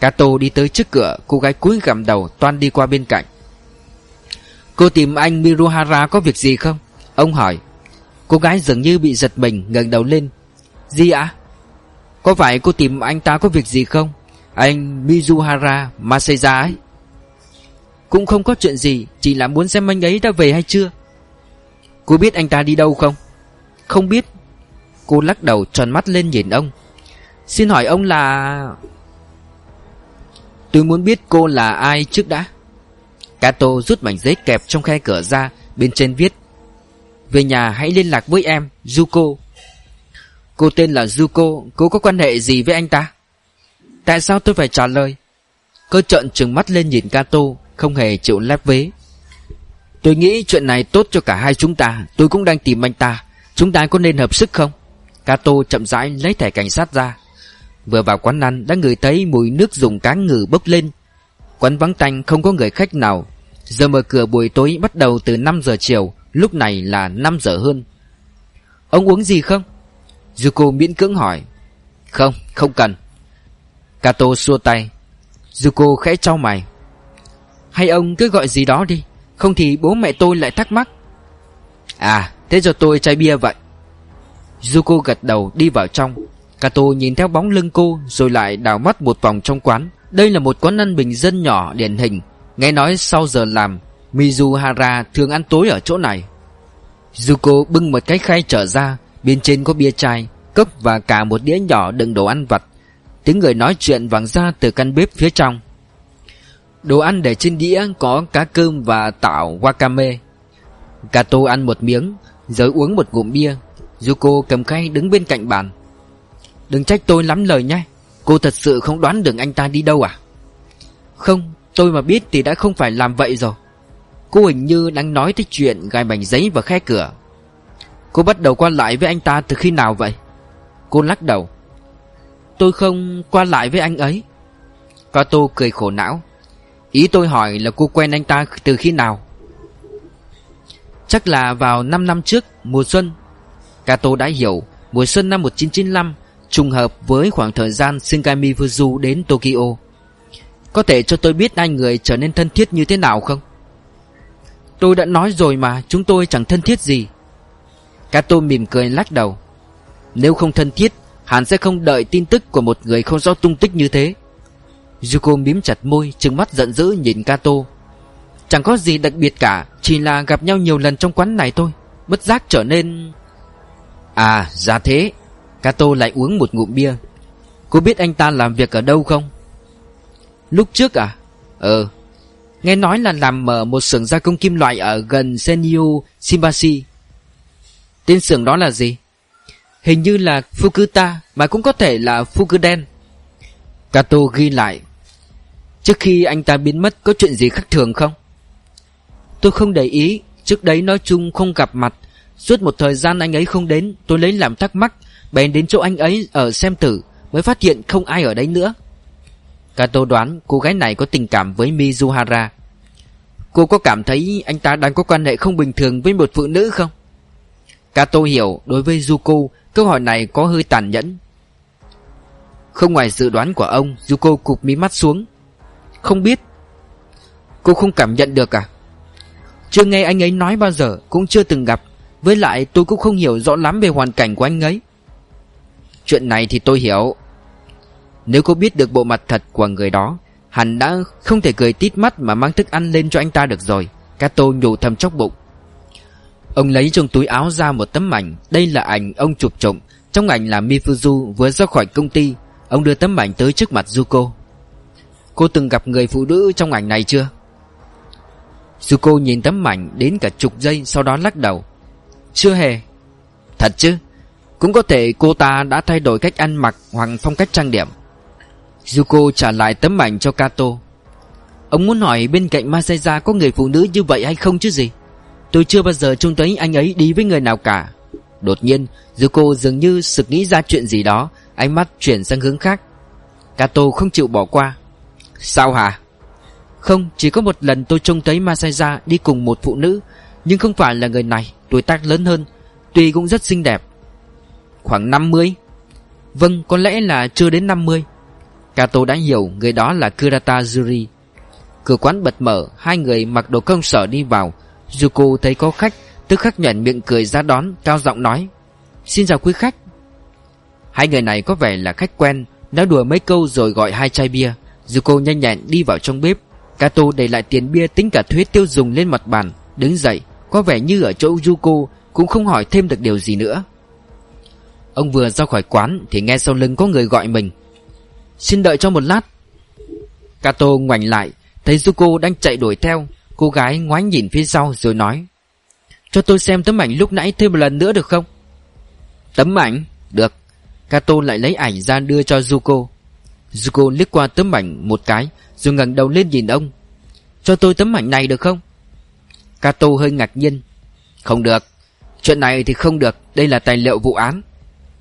Kato đi tới trước cửa, cô gái cúi gằm đầu toan đi qua bên cạnh. Cô tìm anh Miruhara có việc gì không? Ông hỏi. Cô gái dường như bị giật mình ngẩng đầu lên. Gì ạ? Có phải cô tìm anh ta có việc gì không? Anh Mizuhara Maseja ấy. Cũng không có chuyện gì, chỉ là muốn xem anh ấy đã về hay chưa. Cô biết anh ta đi đâu không? Không biết Cô lắc đầu tròn mắt lên nhìn ông Xin hỏi ông là... Tôi muốn biết cô là ai trước đã Kato rút mảnh giấy kẹp trong khe cửa ra Bên trên viết Về nhà hãy liên lạc với em Zuko Cô tên là Zuko Cô có quan hệ gì với anh ta Tại sao tôi phải trả lời? Cơ trợn trừng mắt lên nhìn Kato Không hề chịu lép vế. Tôi nghĩ chuyện này tốt cho cả hai chúng ta Tôi cũng đang tìm anh ta. Chúng ta có nên hợp sức không? Cato chậm rãi lấy thẻ cảnh sát ra. Vừa vào quán ăn đã ngửi thấy mùi nước dùng cá ngừ bốc lên. Quán vắng tanh không có người khách nào. Giờ mở cửa buổi tối bắt đầu từ 5 giờ chiều Lúc này là 5 giờ hơn. Ông uống gì không? Zuko miễn cưỡng hỏi. Không, không cần. Kato xua tay. Zuko khẽ trao mày. Hay ông cứ gọi gì đó đi Không thì bố mẹ tôi lại thắc mắc. À, thế cho tôi chai bia vậy. Zuko gật đầu đi vào trong. Kato nhìn theo bóng lưng cô Rồi lại đảo mắt một vòng trong quán. Đây là một quán ăn bình dân nhỏ điển hình. Nghe nói sau giờ làm Mizuhara thường ăn tối ở chỗ này. Zuko bưng một cái khay trở ra Bên trên có bia chai Cốc và cả một đĩa nhỏ đựng đồ ăn vặt. Tiếng người nói chuyện vang ra từ căn bếp phía trong. Đồ ăn để trên đĩa có cá cơm và tảo wakame. Kato ăn một miếng Rồi uống một ngụm bia. Yuko cầm khay đứng bên cạnh bàn. Đừng trách tôi lắm lời nhé, Cô thật sự không đoán được anh ta đi đâu à? Không, Tôi mà biết thì đã không phải làm vậy rồi. Cô hình như đang nói tới chuyện gài mảnh giấy vào khe cửa. Cô bắt đầu qua lại với anh ta từ khi nào vậy? Cô lắc đầu. Tôi không qua lại với anh ấy. Kato cười khổ não. Ý tôi hỏi là cô quen anh ta từ khi nào? Chắc là vào 5 năm trước, Mùa xuân. Kato đã hiểu, Mùa xuân năm 1995 Trùng hợp với khoảng thời gian Shinkami Fuzu đến Tokyo. Có thể cho tôi biết hai người trở nên thân thiết như thế nào không? Tôi đã nói rồi mà, Chúng tôi chẳng thân thiết gì. Kato mỉm cười lắc đầu. Nếu không thân thiết Hắn sẽ không đợi tin tức của một người không rõ tung tích như thế. Yuko mím chặt môi, Trừng mắt giận dữ nhìn Kato. Chẳng có gì đặc biệt cả, Chỉ là gặp nhau nhiều lần trong quán này thôi. Bất giác trở nên À ra thế. Kato lại uống một ngụm bia. Cô biết anh ta làm việc ở đâu không? Lúc trước à? Ờ. Nghe nói là làm ở một xưởng gia công kim loại Ở gần Senyu Shimbashi Tên xưởng đó là gì? Hình như là Fukuta, Mà cũng có thể là Fukuden. Kato ghi lại. Trước khi anh ta biến mất, Có chuyện gì khác thường không? Tôi không để ý. Trước đấy nói chung không gặp mặt. Suốt một thời gian anh ấy không đến, Tôi lấy làm thắc mắc. Bèn đến chỗ anh ấy ở xem tử, Mới phát hiện không ai ở đấy nữa. Kato đoán cô gái này có tình cảm với Mizuhara. Cô có cảm thấy anh ta đang có quan hệ không bình thường với một phụ nữ không? Kato hiểu đối với Zuko, Câu hỏi này có hơi tàn nhẫn. Không ngoài dự đoán của ông, Zuko cụp mí mắt xuống. Không biết. Cô không cảm nhận được à? Chưa nghe anh ấy nói bao giờ, Cũng chưa từng gặp. Với lại tôi cũng không hiểu rõ lắm về hoàn cảnh của anh ấy. Chuyện này thì tôi hiểu. Nếu cô biết được bộ mặt thật của người đó, Hẳn đã không thể cười tít mắt Mà mang thức ăn lên cho anh ta được rồi. Kato nhủ thầm chóc bụng. Ông lấy trong túi áo ra một tấm ảnh. Đây là ảnh ông chụp trộm. Trong ảnh là Mifuzu vừa ra khỏi công ty. Ông đưa tấm ảnh tới trước mặt Zuko. Cô từng gặp người phụ nữ trong ảnh này chưa? Zuko nhìn tấm ảnh đến cả chục giây Sau đó lắc đầu. Chưa hề. Thật chứ? Cũng có thể cô ta đã thay đổi cách ăn mặc Hoặc phong cách trang điểm. Zuko trả lại tấm ảnh cho Kato. Ông muốn hỏi bên cạnh Masaya có người phụ nữ như vậy hay không chứ gì? Tôi chưa bao giờ trông thấy anh ấy đi với người nào cả. Đột nhiên Zuko dường như sực nghĩ ra chuyện gì đó, Ánh mắt chuyển sang hướng khác. Kato không chịu bỏ qua. Sao hả? Không, chỉ có một lần tôi trông thấy Masaya đi cùng một phụ nữ, Nhưng không phải là người này, Tuổi tác lớn hơn, Tuy cũng rất xinh đẹp. Khoảng 50 Vâng có lẽ là chưa đến 50 Kato đã hiểu người đó là Kurata Yuri Cửa quán bật mở, Hai người mặc đồ công sở đi vào Zuko thấy có khách, Tức khắc nhuận miệng cười ra đón, Cao giọng nói, Xin chào quý khách. Hai người này có vẻ là khách quen, Nói đùa mấy câu rồi gọi hai chai bia. Zuko nhanh nhẹn đi vào trong bếp, Kato để lại tiền bia tính cả thuế tiêu dùng lên mặt bàn, Đứng dậy, Có vẻ như ở chỗ Zuko Cũng không hỏi thêm được điều gì nữa. Ông vừa ra khỏi quán Thì nghe sau lưng có người gọi mình. Xin đợi cho một lát. Kato ngoảnh lại, Thấy Zuko đang chạy đuổi theo. Cô gái ngoái nhìn phía sau rồi nói, Cho tôi xem tấm ảnh lúc nãy thêm một lần nữa được không? Tấm ảnh? Được. Kato lại lấy ảnh ra đưa cho Zuko. Zuko liếc qua tấm ảnh một cái Rồi ngẩng đầu lên nhìn ông. Cho tôi tấm ảnh này được không? Kato hơi ngạc nhiên. Không được. Chuyện này thì không được. Đây là tài liệu vụ án.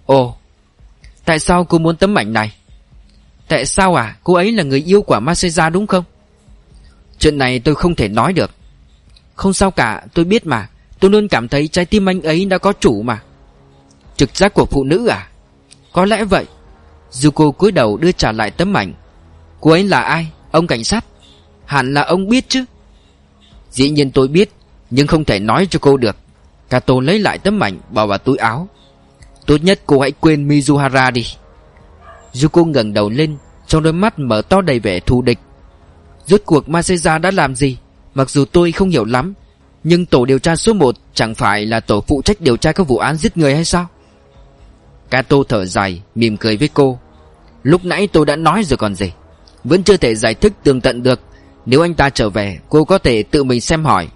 Ồ, Tại sao cô muốn tấm ảnh này? Tại sao à? Cô ấy là người yêu của Maseja đúng không? Chuyện này tôi không thể nói được. Không sao cả, tôi biết mà. Tôi luôn cảm thấy trái tim anh ấy đã có chủ mà. Trực giác của phụ nữ à? Có lẽ vậy. Zuko cúi đầu đưa trả lại tấm ảnh. Cô ấy là ai? Ông cảnh sát? Hẳn là ông biết chứ. Dĩ nhiên tôi biết, Nhưng không thể nói cho cô được. Kato lấy lại tấm ảnh, bỏ vào túi áo. Tốt nhất cô hãy quên Mizuhara đi. Zuko ngẩng đầu lên, Trong đôi mắt mở to đầy vẻ thù địch. Rốt cuộc Maseja đã làm gì? Mặc dù tôi không hiểu lắm Nhưng tổ điều tra số 1 Chẳng phải là tổ phụ trách điều tra các vụ án giết người hay sao? Kato thở dài Mỉm cười với cô. Lúc nãy tôi đã nói rồi còn gì? Vẫn chưa thể giải thích tường tận được. Nếu anh ta trở về Cô có thể tự mình xem hỏi.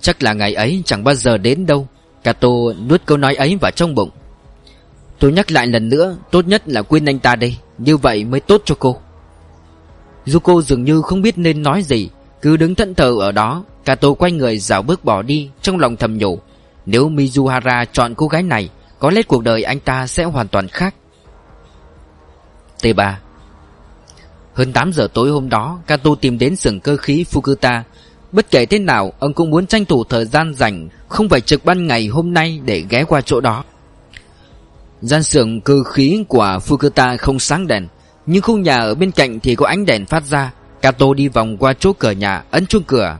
Chắc là ngày ấy chẳng bao giờ đến đâu. Kato nuốt câu nói ấy vào trong bụng. Tôi nhắc lại lần nữa Tốt nhất là quên anh ta đi, Như vậy mới tốt cho cô. Zuko dường như không biết nên nói gì, Cứ đứng thẫn thờ ở đó Kato quay người dạo bước bỏ đi Trong lòng thầm nhủ, Nếu Mizuhara chọn cô gái này, Có lẽ cuộc đời anh ta sẽ hoàn toàn khác. T3 Hơn 8 giờ tối hôm đó, Kato tìm đến xưởng cơ khí Fukuta. Bất kể thế nào, Ông cũng muốn tranh thủ thời gian rảnh, Không phải trực ban ngày hôm nay để ghé qua chỗ đó. Gian xưởng cơ khí của Fukuta không sáng đèn. Nhưng khu nhà ở bên cạnh thì có ánh đèn phát ra. Kato đi vòng qua chỗ cửa nhà, Ấn chuông cửa.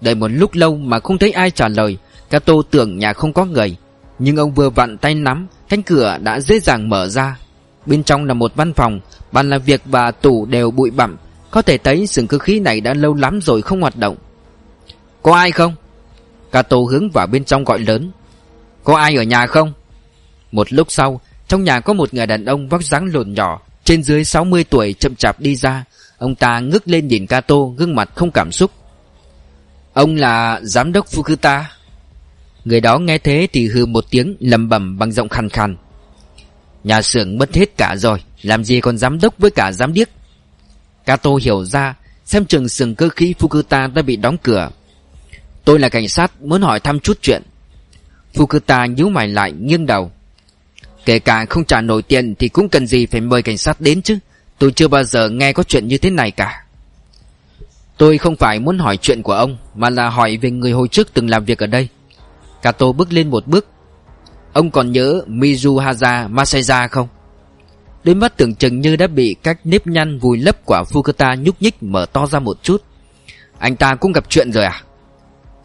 Đợi một lúc lâu mà không thấy ai trả lời Kato tưởng nhà không có người. Nhưng ông vừa vặn tay nắm, Cánh cửa đã dễ dàng mở ra. Bên trong là một văn phòng, Bàn làm việc và tủ đều bụi bặm. Có thể thấy xưởng cơ khí này đã lâu lắm rồi không hoạt động. Có ai không? Kato hướng vào bên trong gọi lớn. Có ai ở nhà không? Một lúc sau, Trong nhà có một người đàn ông vóc dáng lùn nhỏ. Trên dưới 60 tuổi chậm chạp đi ra, Ông ta ngước lên nhìn Kato, Gương mặt không cảm xúc. Ông là giám đốc Fukuta. Người đó nghe thế thì hư một tiếng lầm bầm bằng giọng khàn khàn. Nhà xưởng mất hết cả rồi, Làm gì còn giám đốc với cả giám điếc? Kato hiểu ra, Xem trường xưởng cơ khí Fukuta đã bị đóng cửa. Tôi là cảnh sát, Muốn hỏi thăm chút chuyện. Fukuta nhíu mày lại, nghiêng đầu. Kể cả không trả nổi tiền Thì cũng cần gì phải mời cảnh sát đến chứ Tôi chưa bao giờ nghe có chuyện như thế này cả Tôi không phải muốn hỏi chuyện của ông, Mà là hỏi về người hồi trước từng làm việc ở đây Kato bước lên một bước Ông còn nhớ Mizuhaza Masaya không? Đôi mắt tưởng chừng như đã bị các nếp nhăn vùi lấp của Fukuta nhúc nhích mở to ra một chút Anh ta cũng gặp chuyện rồi à?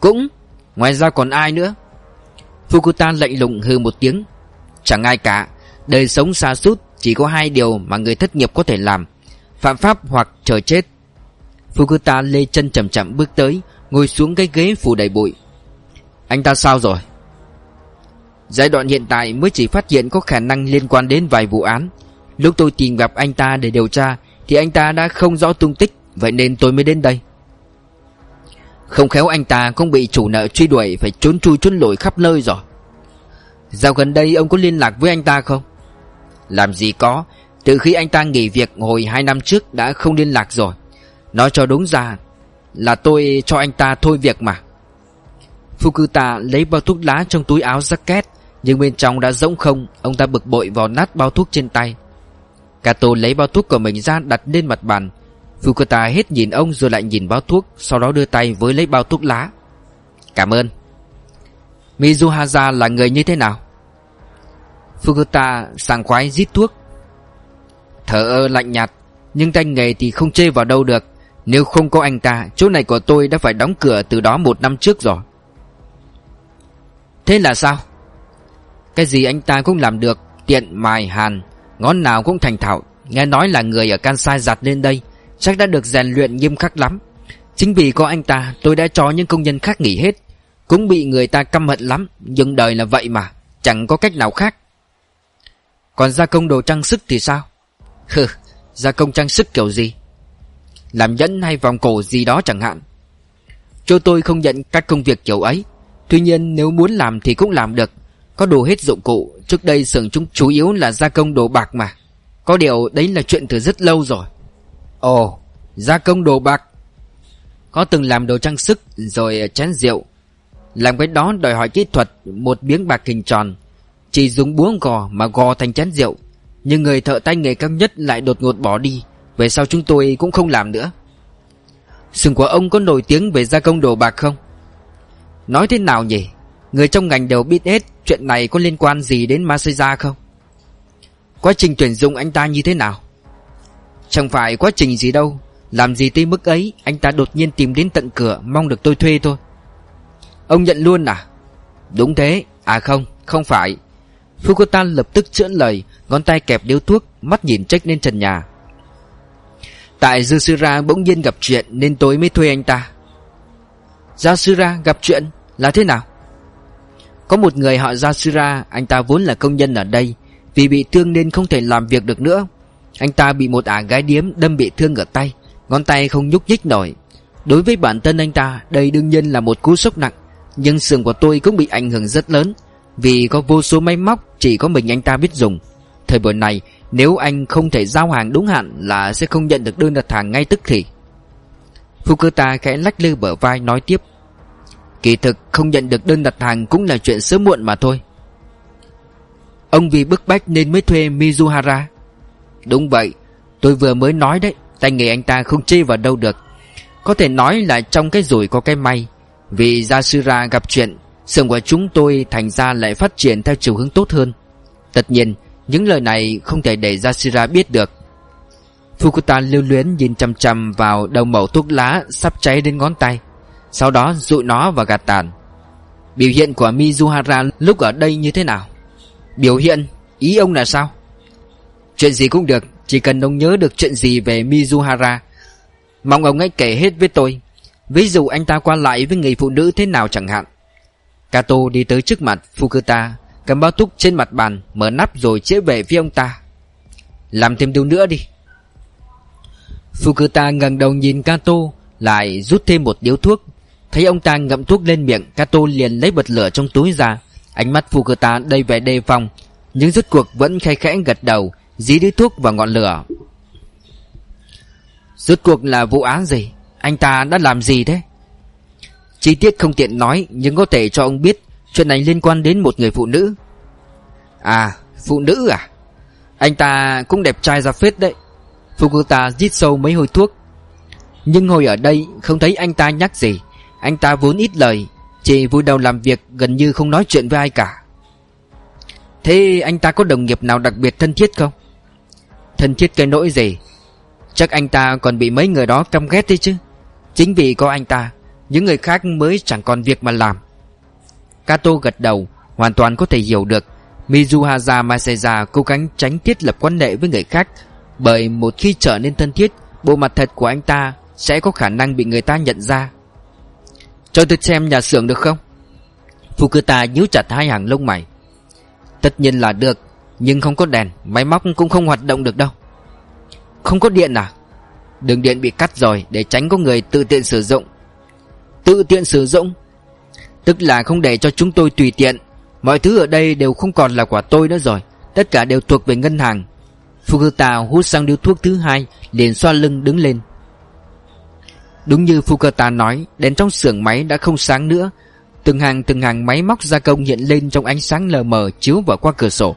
Cũng, Ngoài ra còn ai nữa? Fukuta lạnh lùng hư một tiếng Chẳng ai cả. Đời sống xa sút Chỉ có hai điều mà người thất nghiệp có thể làm. Phạm pháp hoặc chờ chết. Fukuta lê chân chậm chậm bước tới, Ngồi xuống cái ghế phủ đầy bụi. Anh ta sao rồi? Giai đoạn hiện tại mới chỉ phát hiện có khả năng liên quan đến vài vụ án. Lúc tôi tìm gặp anh ta để điều tra, Thì anh ta đã không rõ tung tích, Vậy nên tôi mới đến đây. Không khéo anh ta cũng bị chủ nợ truy đuổi, Phải trốn chui trốn lội khắp nơi rồi. Dạo gần đây ông có liên lạc với anh ta không? Làm gì có, Từ khi anh ta nghỉ việc hồi 2 năm trước Đã không liên lạc rồi. Nói cho đúng ra Là tôi cho anh ta thôi việc mà. Fukuta lấy bao thuốc lá trong túi áo jacket, Nhưng bên trong đã rỗng không, Ông ta bực bội vào nát bao thuốc trên tay. Kato lấy bao thuốc của mình ra đặt lên mặt bàn. Fukuta hết nhìn ông rồi lại nhìn bao thuốc, Sau đó đưa tay với lấy bao thuốc lá. Cảm ơn. Mizuhaza là người như thế nào? Fukuta, sảng khoái rít thuốc. Thở ơ lạnh nhạt, Nhưng tay nghề thì không chê vào đâu được. Nếu không có anh ta, Chỗ này của tôi đã phải đóng cửa từ đó một năm trước rồi. Thế là sao? Cái gì anh ta cũng làm được, Tiện mài hàn, Ngón nào cũng thành thạo. Nghe nói là người ở Kansai giặt lên đây, Chắc đã được rèn luyện nghiêm khắc lắm. Chính vì có anh ta, tôi đã cho những công nhân khác nghỉ hết. Cũng bị người ta căm hận lắm, Nhưng đời là vậy mà, Chẳng có cách nào khác. Còn gia công đồ trang sức thì sao? Hừ, Gia công trang sức kiểu gì? Làm nhẫn hay vòng cổ gì đó chẳng hạn. Cho tôi không nhận các công việc kiểu ấy. Tuy nhiên, nếu muốn làm thì cũng làm được. Có đủ hết dụng cụ, Trước đây xưởng chúng chủ yếu là gia công đồ bạc mà. Có điều đấy là chuyện từ rất lâu rồi. Ồ, Gia công đồ bạc. Có từng làm đồ trang sức, Rồi chén rượu làm cái đó đòi hỏi kỹ thuật, Một miếng bạc hình tròn. Chỉ dùng búa gò mà gò thành chén rượu. Nhưng người thợ tay nghề cao nhất lại đột ngột bỏ đi. Về sau chúng tôi cũng không làm nữa. Sừng của ông có nổi tiếng về gia công đồ bạc không? Nói thế nào nhỉ? Người trong ngành đều biết hết Chuyện này có liên quan gì đến Masaya không? Quá trình tuyển dụng anh ta như thế nào? Chẳng phải quá trình gì đâu. Làm gì tới mức ấy, Anh ta đột nhiên tìm đến tận cửa, Mong được tôi thuê thôi. Ông nhận luôn à? Đúng thế. À không Không phải. Fukutan lập tức chữa lời, Ngón tay kẹp điếu thuốc, Mắt nhìn trách lên trần nhà. Tại Jusura bỗng nhiên gặp chuyện Nên tối mới thuê anh ta. Jasura gặp chuyện Là thế nào? Có một người họ jasura Anh ta vốn là công nhân ở đây. Vì bị thương nên không thể làm việc được nữa. Anh ta bị một ả gái điếm đâm bị thương ở tay. Ngón tay không nhúc nhích nổi. Đối với bản thân anh ta, Đây đương nhiên là một cú sốc nặng. Nhưng xưởng của tôi cũng bị ảnh hưởng rất lớn, Vì có vô số máy móc Chỉ có mình anh ta biết dùng. Thời buổi này, nếu anh không thể giao hàng đúng hạn Là sẽ không nhận được đơn đặt hàng ngay tức thì. Fukuta khẽ lách lư bờ vai nói tiếp, Kỳ thực không nhận được đơn đặt hàng Cũng là chuyện sớm muộn mà thôi. Ông vì bức bách nên mới thuê Mizuhara. Đúng vậy, Tôi vừa mới nói đấy, Tay nghề anh ta không chê vào đâu được. Có thể nói là trong cái rủi có cái may. Vì Yasura gặp chuyện Sưởng của chúng tôi thành ra lại phát triển theo chiều hướng tốt hơn Tất nhiên, Những lời này không thể để Yasura biết được Fukuta lưu luyến nhìn chăm chăm vào đầu mẩu thuốc lá sắp cháy đến ngón tay, Sau đó dụi nó và gạt tàn Biểu hiện của Mizuhara lúc ở đây như thế nào? Biểu hiện? Ý ông là sao? Chuyện gì cũng được, Chỉ cần ông nhớ được chuyện gì về Mizuhara Mong ông ấy kể hết với tôi Ví dụ anh ta qua lại với người phụ nữ thế nào chẳng hạn. Kato đi tới trước mặt Fukuta, Cầm bao thuốc trên mặt bàn, Mở nắp rồi chế về phía ông ta. Làm thêm điều nữa đi. Fukuta ngẩng đầu nhìn Kato, Lại rút thêm một điếu thuốc. Thấy ông ta ngậm thuốc lên miệng, Kato liền lấy bật lửa trong túi ra. Ánh mắt Fukuta đầy vẻ đề phòng, Nhưng rốt cuộc vẫn khai khẽ gật đầu, Dí điếu thuốc vào ngọn lửa. Rốt cuộc là vụ án gì? Anh ta đã làm gì thế? Chi tiết không tiện nói, Nhưng có thể cho ông biết Chuyện này liên quan đến một người phụ nữ. À phụ nữ à? Anh ta cũng đẹp trai ra phết đấy. Fukuta rít sâu mấy hồi thuốc. Nhưng hồi ở đây không thấy anh ta nhắc gì. Anh ta vốn ít lời, Chỉ vui đầu làm việc, gần như không nói chuyện với ai cả. Thế anh ta có đồng nghiệp nào đặc biệt thân thiết không? Thân thiết cái nỗi gì? Chắc anh ta còn bị mấy người đó căm ghét đấy chứ. Chính vì có anh ta, Những người khác mới chẳng còn việc mà làm. Kato gật đầu, Hoàn toàn có thể hiểu được. Mizuhara Maseja cố gắng tránh thiết lập quan hệ với người khác, bởi một khi trở nên thân thiết, Bộ mặt thật của anh ta Sẽ có khả năng bị người ta nhận ra. Cho tôi xem nhà xưởng được không? Fukuta nhíu chặt hai hàng lông mày. Tất nhiên là được, Nhưng không có đèn, Máy móc cũng không hoạt động được đâu. Không có điện à? Đường điện bị cắt rồi, Để tránh có người tự tiện sử dụng. Tự tiện sử dụng? Tức là không để cho chúng tôi tùy tiện. Mọi thứ ở đây đều không còn là của tôi nữa rồi. Tất cả đều thuộc về ngân hàng. Fukuta hút sang điếu thuốc thứ hai, liền xoa lưng đứng lên. Đúng như Fukuta nói, Đèn trong xưởng máy đã không sáng nữa. Từng hàng từng hàng máy móc gia công hiện lên Trong ánh sáng lờ mờ chiếu vào qua cửa sổ.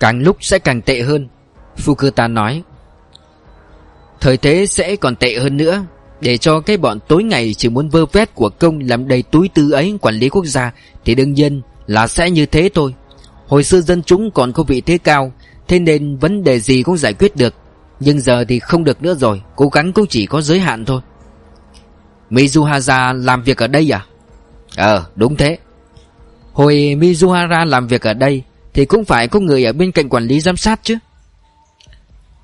Càng lúc sẽ càng tệ hơn, Fukuta nói. Thời thế sẽ còn tệ hơn nữa. Để cho cái bọn tối ngày chỉ muốn vơ vét của công Làm đầy túi tư ấy quản lý quốc gia, Thì đương nhiên là sẽ như thế thôi. Hồi xưa dân chúng còn có vị thế cao, Thế nên vấn đề gì cũng giải quyết được. Nhưng giờ thì không được nữa rồi, Cố gắng cũng chỉ có giới hạn thôi. Mizuhara làm việc ở đây à? Ờ đúng thế. Hồi Mizuhara làm việc ở đây, Thì cũng phải có người ở bên cạnh quản lý giám sát chứ.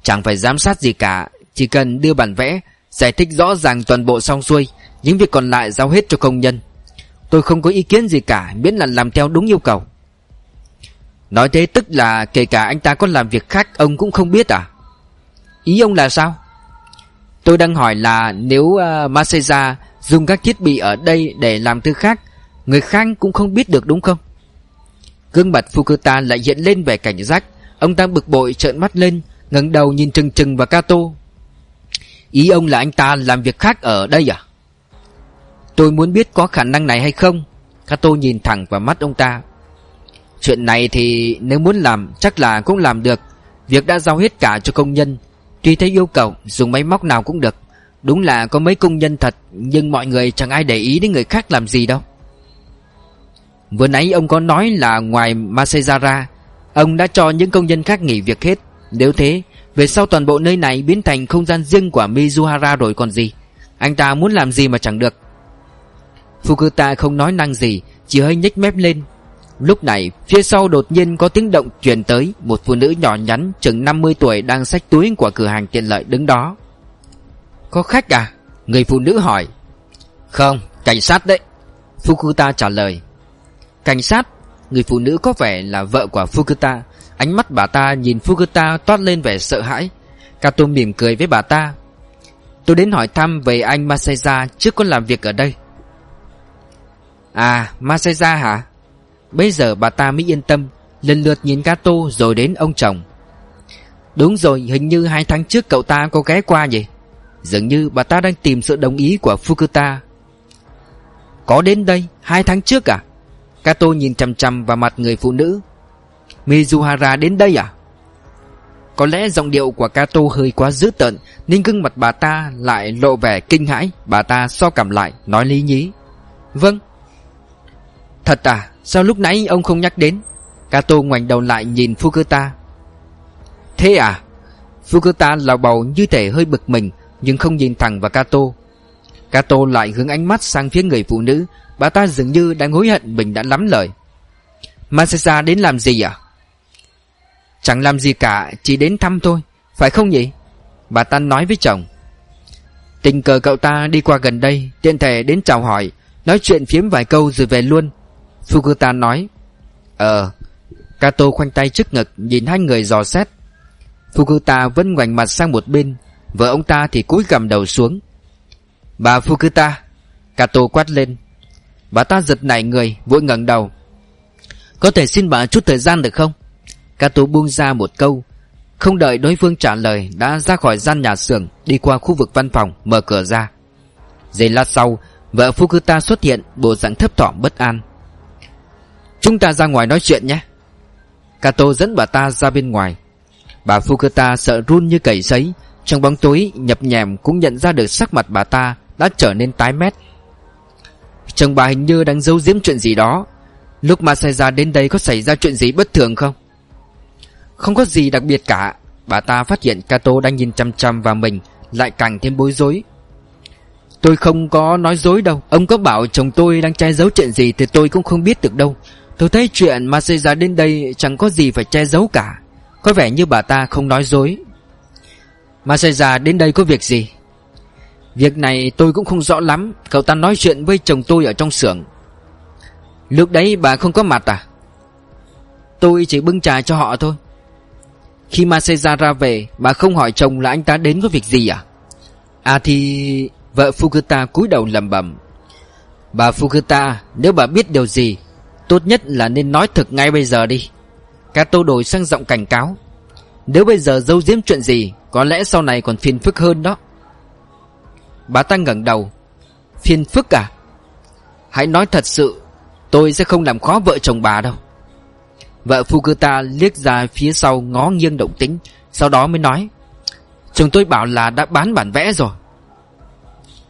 Chẳng phải giám sát gì cả chỉ cần đưa bản vẽ Giải thích rõ ràng toàn bộ xong xuôi Những việc còn lại giao hết cho công nhân. Tôi không có ý kiến gì cả Miễn là làm theo đúng yêu cầu. Nói thế tức là kể cả anh ta có làm việc khác Ông cũng không biết à? Ý ông là sao? Tôi đang hỏi là nếu ờ, uh, Maseja dùng các thiết bị ở đây để làm thứ khác Người khác cũng không biết được đúng không? Gương mặt Fukuta lại hiện lên vẻ cảnh giác. Ông ta bực bội trợn mắt lên ngẩng đầu nhìn trừng trừng vào Kato. Ý ông là anh ta làm việc khác ở đây à? Tôi muốn biết có khả năng này hay không. Kato nhìn thẳng vào mắt ông ta. Chuyện này thì nếu muốn làm, chắc là cũng làm được. Việc đã giao hết cả cho công nhân. Tuy thấy yêu cầu, dùng máy móc nào cũng được. Đúng là có mấy công nhân thật, Nhưng mọi người chẳng ai để ý đến người khác làm gì đâu. Vừa nãy ông có nói là ngoài Masejara Ông đã cho những công nhân khác nghỉ việc hết. Nếu thế về sau toàn bộ nơi này biến thành không gian riêng của Mizuhara rồi còn gì? Anh ta muốn làm gì mà chẳng được? Fukuta không nói năng gì Chỉ hơi nhếch mép lên. Lúc này phía sau đột nhiên có tiếng động truyền tới Một phụ nữ nhỏ nhắn chừng 50 tuổi đang xách túi của cửa hàng tiện lợi đứng đó. Có khách à? Người phụ nữ hỏi. Không, cảnh sát đấy. Fukuta trả lời. Cảnh sát? Người phụ nữ có vẻ là vợ của Fukuta. Ánh mắt bà ta nhìn Fukuta toát lên vẻ sợ hãi. Kato mỉm cười với bà ta. Tôi đến hỏi thăm về anh Masaya trước con làm việc ở đây. À Masaya hả? Bây giờ bà ta mới yên tâm. Lần lượt nhìn Kato rồi đến ông chồng. Đúng rồi, hình như hai tháng trước cậu ta có ghé qua vậy Dường như bà ta đang tìm sự đồng ý của Fukuta. Có đến đây, hai tháng trước à? Kato nhìn chằm chằm vào mặt người phụ nữ. Mizuhara đến đây à? Có lẽ giọng điệu của Kato hơi quá dữ tợn Nên gương mặt bà ta lại lộ vẻ kinh hãi. Bà ta so cảm lại, nói lý nhí. Vâng. Thật à Sao lúc nãy ông không nhắc đến? Kato ngoảnh đầu lại nhìn Fukuta. Thế à Fukuta lào bầu như thể hơi bực mình, Nhưng không nhìn thẳng vào Kato. Kato lại hướng ánh mắt sang phía người phụ nữ. Bà ta dường như đang hối hận mình đã lắm lời. Masasa đến làm gì à? Chẳng làm gì cả, Chỉ đến thăm thôi. Phải không nhỉ? Bà ta nói với chồng. Tình cờ cậu ta đi qua gần đây, Tiện thể đến chào hỏi, Nói chuyện phiếm vài câu rồi về luôn. Fukuta nói. Ờ Kato khoanh tay trước ngực, Nhìn hai người dò xét. Fukuta vẫn ngoảnh mặt sang một bên, Vợ ông ta thì cúi gằm đầu xuống. Bà Fukuta, Kato quát lên. Bà ta giật nảy người, vội ngẩng đầu. Có thể xin bà chút thời gian được không? Kato buông ra một câu. Không đợi đối phương trả lời, Đã ra khỏi gian nhà xưởng, Đi qua khu vực văn phòng, Mở cửa ra. Giây lát sau, Vợ Fukuta xuất hiện, Bộ dạng thấp thỏm, bất an. Chúng ta ra ngoài nói chuyện nhé. Kato dẫn bà ta ra bên ngoài. Bà Fukuta sợ run như cầy sấy. Trong bóng tối, nhập nhèm cũng nhận ra được sắc mặt bà ta Đã trở nên tái mét. Chồng bà hình như đang giấu giếm chuyện gì đó. Lúc mà xảy ra đến đây có xảy ra chuyện gì bất thường không? Không có gì đặc biệt cả. Bà ta phát hiện Kato đang nhìn chăm chăm vào mình, Lại càng thêm bối rối. Tôi không có nói dối đâu. Ông có bảo chồng tôi đang che giấu chuyện gì Thì tôi cũng không biết được đâu. Tôi thấy chuyện Masaya đến đây chẳng có gì phải che giấu cả. Có vẻ như bà ta không nói dối. Masaya đến đây có việc gì? Việc này tôi cũng không rõ lắm. Cậu ta nói chuyện với chồng tôi ở trong xưởng. Lúc đấy bà không có mặt à? Tôi chỉ bưng trà cho họ thôi. Khi Masaya ra về, Bà không hỏi chồng là anh ta đến có việc gì à? À thì, Vợ Fukuta cúi đầu lầm bẩm. Bà Fukuta, Nếu bà biết điều gì, Tốt nhất là nên nói thật ngay bây giờ đi. Kato đổi sang giọng cảnh cáo. Nếu bây giờ giấu giếm chuyện gì, Có lẽ sau này còn phiền phức hơn đó. Bà ta ngẩng đầu. Phiền phức à? Hãy nói thật sự, Tôi sẽ không làm khó vợ chồng bà đâu. Vợ Fukuta liếc ra phía sau ngó nghiêng động tính, Sau đó mới nói, Chồng tôi bảo là đã bán bản vẽ rồi.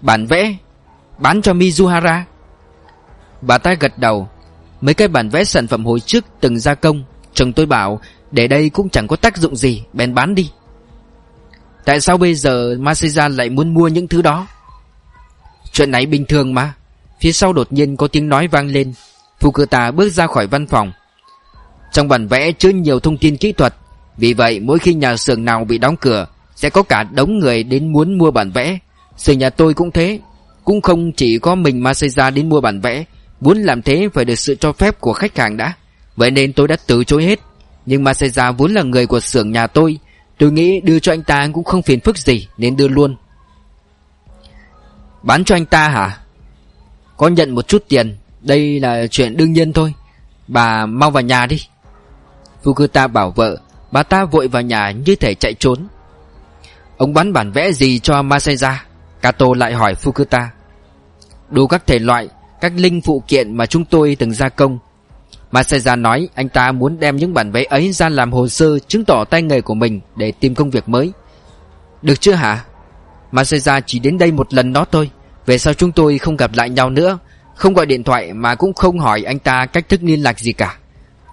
Bản vẽ? Bán cho Mizuhara? Bà ta gật đầu, Mấy cái bản vẽ sản phẩm hồi trước từng gia công, Chồng tôi bảo, Để đây cũng chẳng có tác dụng gì, Bèn bán đi. Tại sao bây giờ Masaya lại muốn mua những thứ đó? Chuyện này bình thường mà. Phía sau đột nhiên có tiếng nói vang lên Fukuta bước ra khỏi văn phòng trong bản vẽ chứa nhiều thông tin kỹ thuật, Vì vậy mỗi khi nhà xưởng nào bị đóng cửa, Sẽ có cả đống người đến muốn mua bản vẽ. Xưởng nhà tôi cũng thế, Cũng không chỉ có mình Masaya đến mua bản vẽ, Muốn làm thế phải được sự cho phép của khách hàng đã. Vậy nên tôi đã từ chối hết, Nhưng Masaya vốn là người của xưởng nhà tôi Tôi nghĩ đưa cho anh ta cũng không phiền phức gì, Nên đưa luôn. Bán cho anh ta hả? Có nhận một chút tiền, Đây là chuyện đương nhiên thôi. Bà mau vào nhà đi. Fukuta bảo vợ, Bà ta vội vào nhà như thể chạy trốn Ông bán bản vẽ gì cho Masaya Kato lại hỏi Fukuta Đủ các thể loại, Các linh phụ kiện mà chúng tôi từng gia công Masaya nói anh ta muốn đem những bản vẽ ấy ra làm hồ sơ chứng tỏ tay nghề của mình để tìm công việc mới. Được chưa hả? Masaya chỉ đến đây một lần đó thôi. Về sau chúng tôi không gặp lại nhau nữa. Không gọi điện thoại mà cũng không hỏi anh ta cách thức liên lạc gì cả.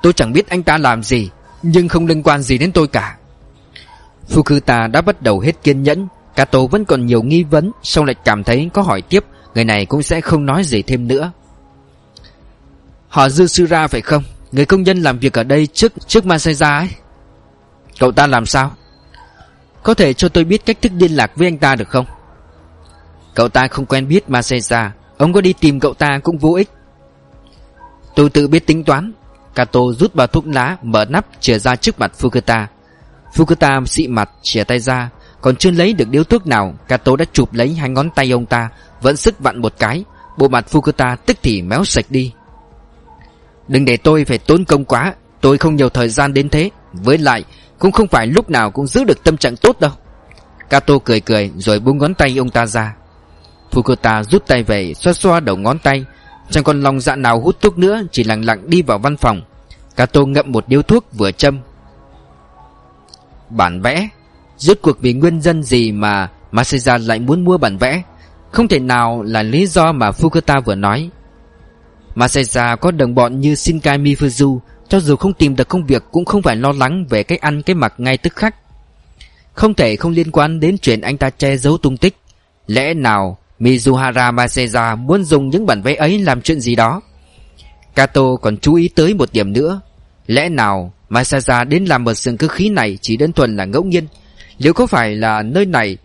Tôi chẳng biết anh ta làm gì, nhưng không liên quan gì đến tôi cả. Fukuta đã bắt đầu hết kiên nhẫn. Kato vẫn còn nhiều nghi vấn, xong lại cảm thấy có hỏi tiếp, người này cũng sẽ không nói gì thêm nữa. Họ Dư Sư Ra phải không Người công nhân làm việc ở đây trước trước Masaya ấy Cậu ta làm sao Có thể cho tôi biết cách thức liên lạc với anh ta được không Cậu ta không quen biết Masaya Ông có đi tìm cậu ta cũng vô ích Tôi tự biết tính toán Kato rút bao thuốc lá, Mở nắp, chìa ra trước mặt Fukuta Fukuta xị mặt, chìa tay ra. Còn chưa lấy được điếu thuốc nào, Kato đã chụp lấy hai ngón tay ông ta, Vẫn sức vặn một cái. Bộ mặt Fukuta tức thì méo sạch đi. Đừng để tôi phải tốn công quá, Tôi không nhiều thời gian đến thế. Với lại, cũng không phải lúc nào cũng giữ được tâm trạng tốt đâu. Kato cười cười, rồi buông ngón tay ông ta ra. Fukuta rút tay về, xoa xoa đầu ngón tay. Chẳng còn lòng dạ nào hút thuốc nữa, Chỉ lặng lặng đi vào văn phòng. Kato ngậm một điếu thuốc vừa châm. Bản vẽ. Rốt cuộc vì nguyên dân gì mà Masaya lại muốn mua bản vẽ? Không thể nào là lý do mà Fukuta vừa nói. Masaya có đồng bọn như Shinkai Mifuzu, Cho dù không tìm được công việc Cũng không phải lo lắng về cách ăn cái mặc ngay tức khắc. Không thể không liên quan đến chuyện anh ta che giấu tung tích. Lẽ nào Mizuhara Maseja muốn dùng những bản vẽ ấy làm chuyện gì đó. Kato còn chú ý tới một điểm nữa. Lẽ nào Masaya đến làm một xưởng cơ khí này chỉ đơn thuần là ngẫu nhiên? Liệu có phải là nơi này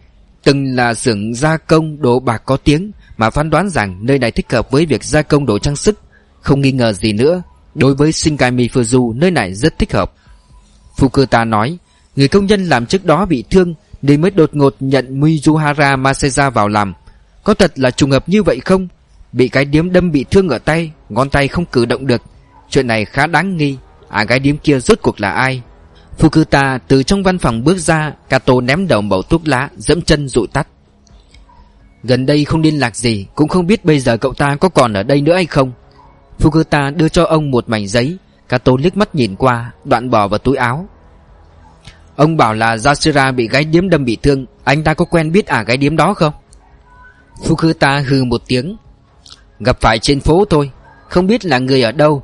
từng là xưởng gia công đồ bạc có tiếng Mà phán đoán rằng nơi này thích hợp với việc gia công đồ trang sức? Không nghi ngờ gì nữa, Đối với Shinkai Mifuzu nơi này rất thích hợp. Fukuta nói, Người công nhân làm trước đó bị thương Nên mới đột ngột nhận Mizuhara Maseja vào làm có thật là trùng hợp như vậy không? Bị cái điếm đâm bị thương ở tay, Ngón tay không cử động được. Chuyện này khá đáng nghi. À cái điếm kia rốt cuộc là ai? Fukuta từ trong văn phòng bước ra, Kato ném đầu mẩu thuốc lá, Dẫm chân rụi tắt. Gần đây không liên lạc gì, Cũng không biết bây giờ cậu ta có còn ở đây nữa hay không. Fukuta đưa cho ông một mảnh giấy. Kato liếc mắt nhìn qua, Đoạn bỏ vào túi áo. Ông bảo là Yashira bị gái điếm đâm bị thương. Anh ta có quen biết à gái điếm đó không? Fukuta hừ một tiếng. Gặp phải trên phố thôi, Không biết là người ở đâu.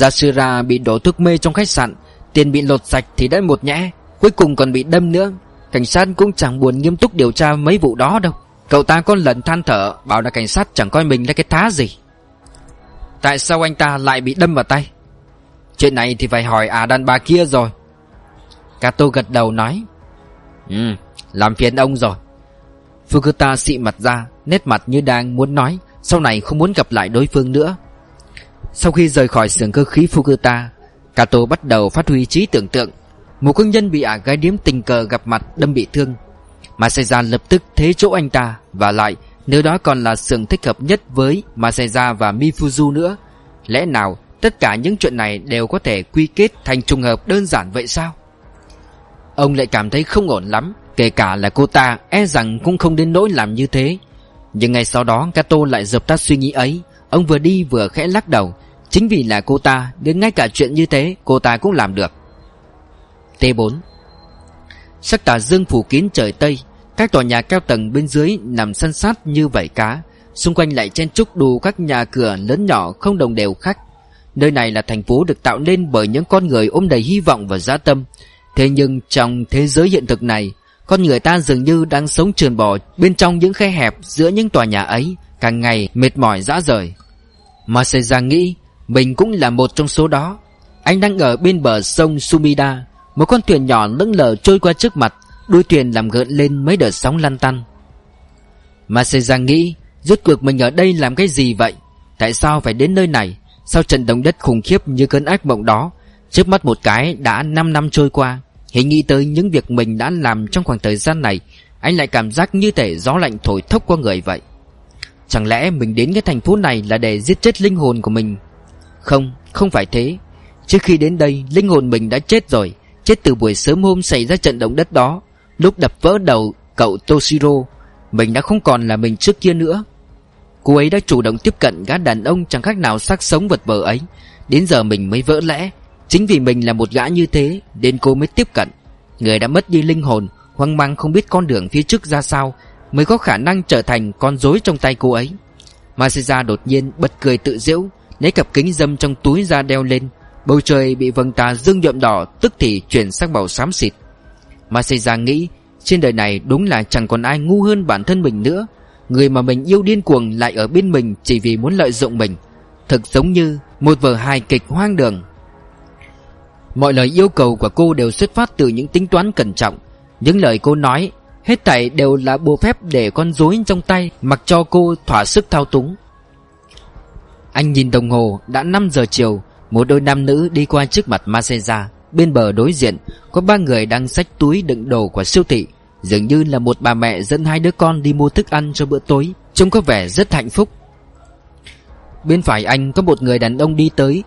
Yashira bị đổ thuốc mê trong khách sạn, Tiền bị lột sạch thì đã một nhẽ, Cuối cùng còn bị đâm nữa. Cảnh sát cũng chẳng buồn nghiêm túc điều tra mấy vụ đó đâu. Cậu ta có lần than thở, Bảo là cảnh sát chẳng coi mình là cái thá gì. Tại sao anh ta lại bị đâm vào tay? Chuyện này thì phải hỏi à đàn bà kia rồi. Kato gật đầu nói Ừ Làm phiền ông rồi. Fukuta xị mặt ra, Nét mặt như đang muốn nói, Sau này không muốn gặp lại đối phương nữa. Sau khi rời khỏi xưởng cơ khí Fukuta, Kato bắt đầu phát huy trí tưởng tượng. Một công nhân bị ả gái điếm tình cờ gặp mặt đâm bị thương. Masaya lập tức thế chỗ anh ta Và lại nếu đó còn là xưởng thích hợp nhất với Masaya và Mifuzu nữa. Lẽ nào tất cả những chuyện này đều có thể quy kết thành trùng hợp đơn giản vậy sao? Ông lại cảm thấy không ổn lắm. Kể cả là cô ta e rằng cũng không đến nỗi làm như thế. Nhưng ngay sau đó, Kato lại dập tắt suy nghĩ ấy. Ông vừa đi vừa khẽ lắc đầu. Chính vì là cô ta Đến ngay cả chuyện như thế, cô ta cũng làm được. T4 Sắc tà dương phủ kín trời Tây, Các tòa nhà cao tầng bên dưới nằm săn sát như vảy cá. Xung quanh lại chen chúc đủ các nhà cửa lớn nhỏ không đồng đều khác. Nơi này là thành phố được tạo nên bởi những con người ôm đầy hy vọng và giá tâm. Thế nhưng trong thế giới hiện thực này con người ta dường như đang sống trườn bò bên trong những khe hẹp giữa những tòa nhà ấy, càng ngày mệt mỏi dã rời. Maseja nghĩ mình cũng là một trong số đó. Anh đang ở bên bờ sông Sumida, một con thuyền nhỏ lững lờ trôi qua trước mặt, đuôi thuyền làm gợn lên mấy đợt sóng lăn tăn. Maseja nghĩ, rốt cuộc mình ở đây làm cái gì vậy? Tại sao phải đến nơi này? Sau trận động đất khủng khiếp như cơn ác mộng đó? Trước mắt một cái đã 5 năm trôi qua Hình nghĩ tới những việc mình đã làm trong khoảng thời gian này Anh lại cảm giác như thể gió lạnh thổi thốc qua người vậy. Chẳng lẽ mình đến cái thành phố này là để giết chết linh hồn của mình? Không, không phải thế. Trước khi đến đây, linh hồn mình đã chết rồi. Chết từ buổi sớm hôm xảy ra trận động đất đó. Lúc đập vỡ đầu cậu Toshiro Mình đã không còn là mình trước kia nữa. Cô ấy đã chủ động tiếp cận gã đàn ông chẳng khác nào xác sống vật vờ ấy. Đến giờ mình mới vỡ lẽ. Chính vì mình là một gã như thế, Nên cô mới tiếp cận. Người đã mất đi linh hồn, Hoang mang không biết con đường phía trước ra sao, Mới có khả năng trở thành con rối trong tay cô ấy. Masaya đột nhiên bật cười tự giễu Lấy cặp kính dâm trong túi ra đeo lên. Bầu trời bị vầng tà dương nhuộm đỏ, Tức thì chuyển sang màu xám xịt. Masaya nghĩ, Trên đời này đúng là chẳng còn ai ngu hơn bản thân mình nữa. Người mà mình yêu điên cuồng lại ở bên mình Chỉ vì muốn lợi dụng mình. Thực giống như một vở hài kịch hoang đường. Mọi lời yêu cầu của cô đều xuất phát từ những tính toán cẩn trọng. Những lời cô nói, Hết thảy đều là bộ phép để con rối trong tay, Mặc cho cô thỏa sức thao túng. Anh nhìn đồng hồ, đã 5 giờ chiều. Một đôi nam nữ đi qua trước mặt Maseja Bên bờ đối diện, Có ba người đang xách túi đựng đồ của siêu thị. Dường như là một bà mẹ dẫn hai đứa con đi mua thức ăn cho bữa tối, Trông có vẻ rất hạnh phúc. Bên phải anh có một người đàn ông đi tới.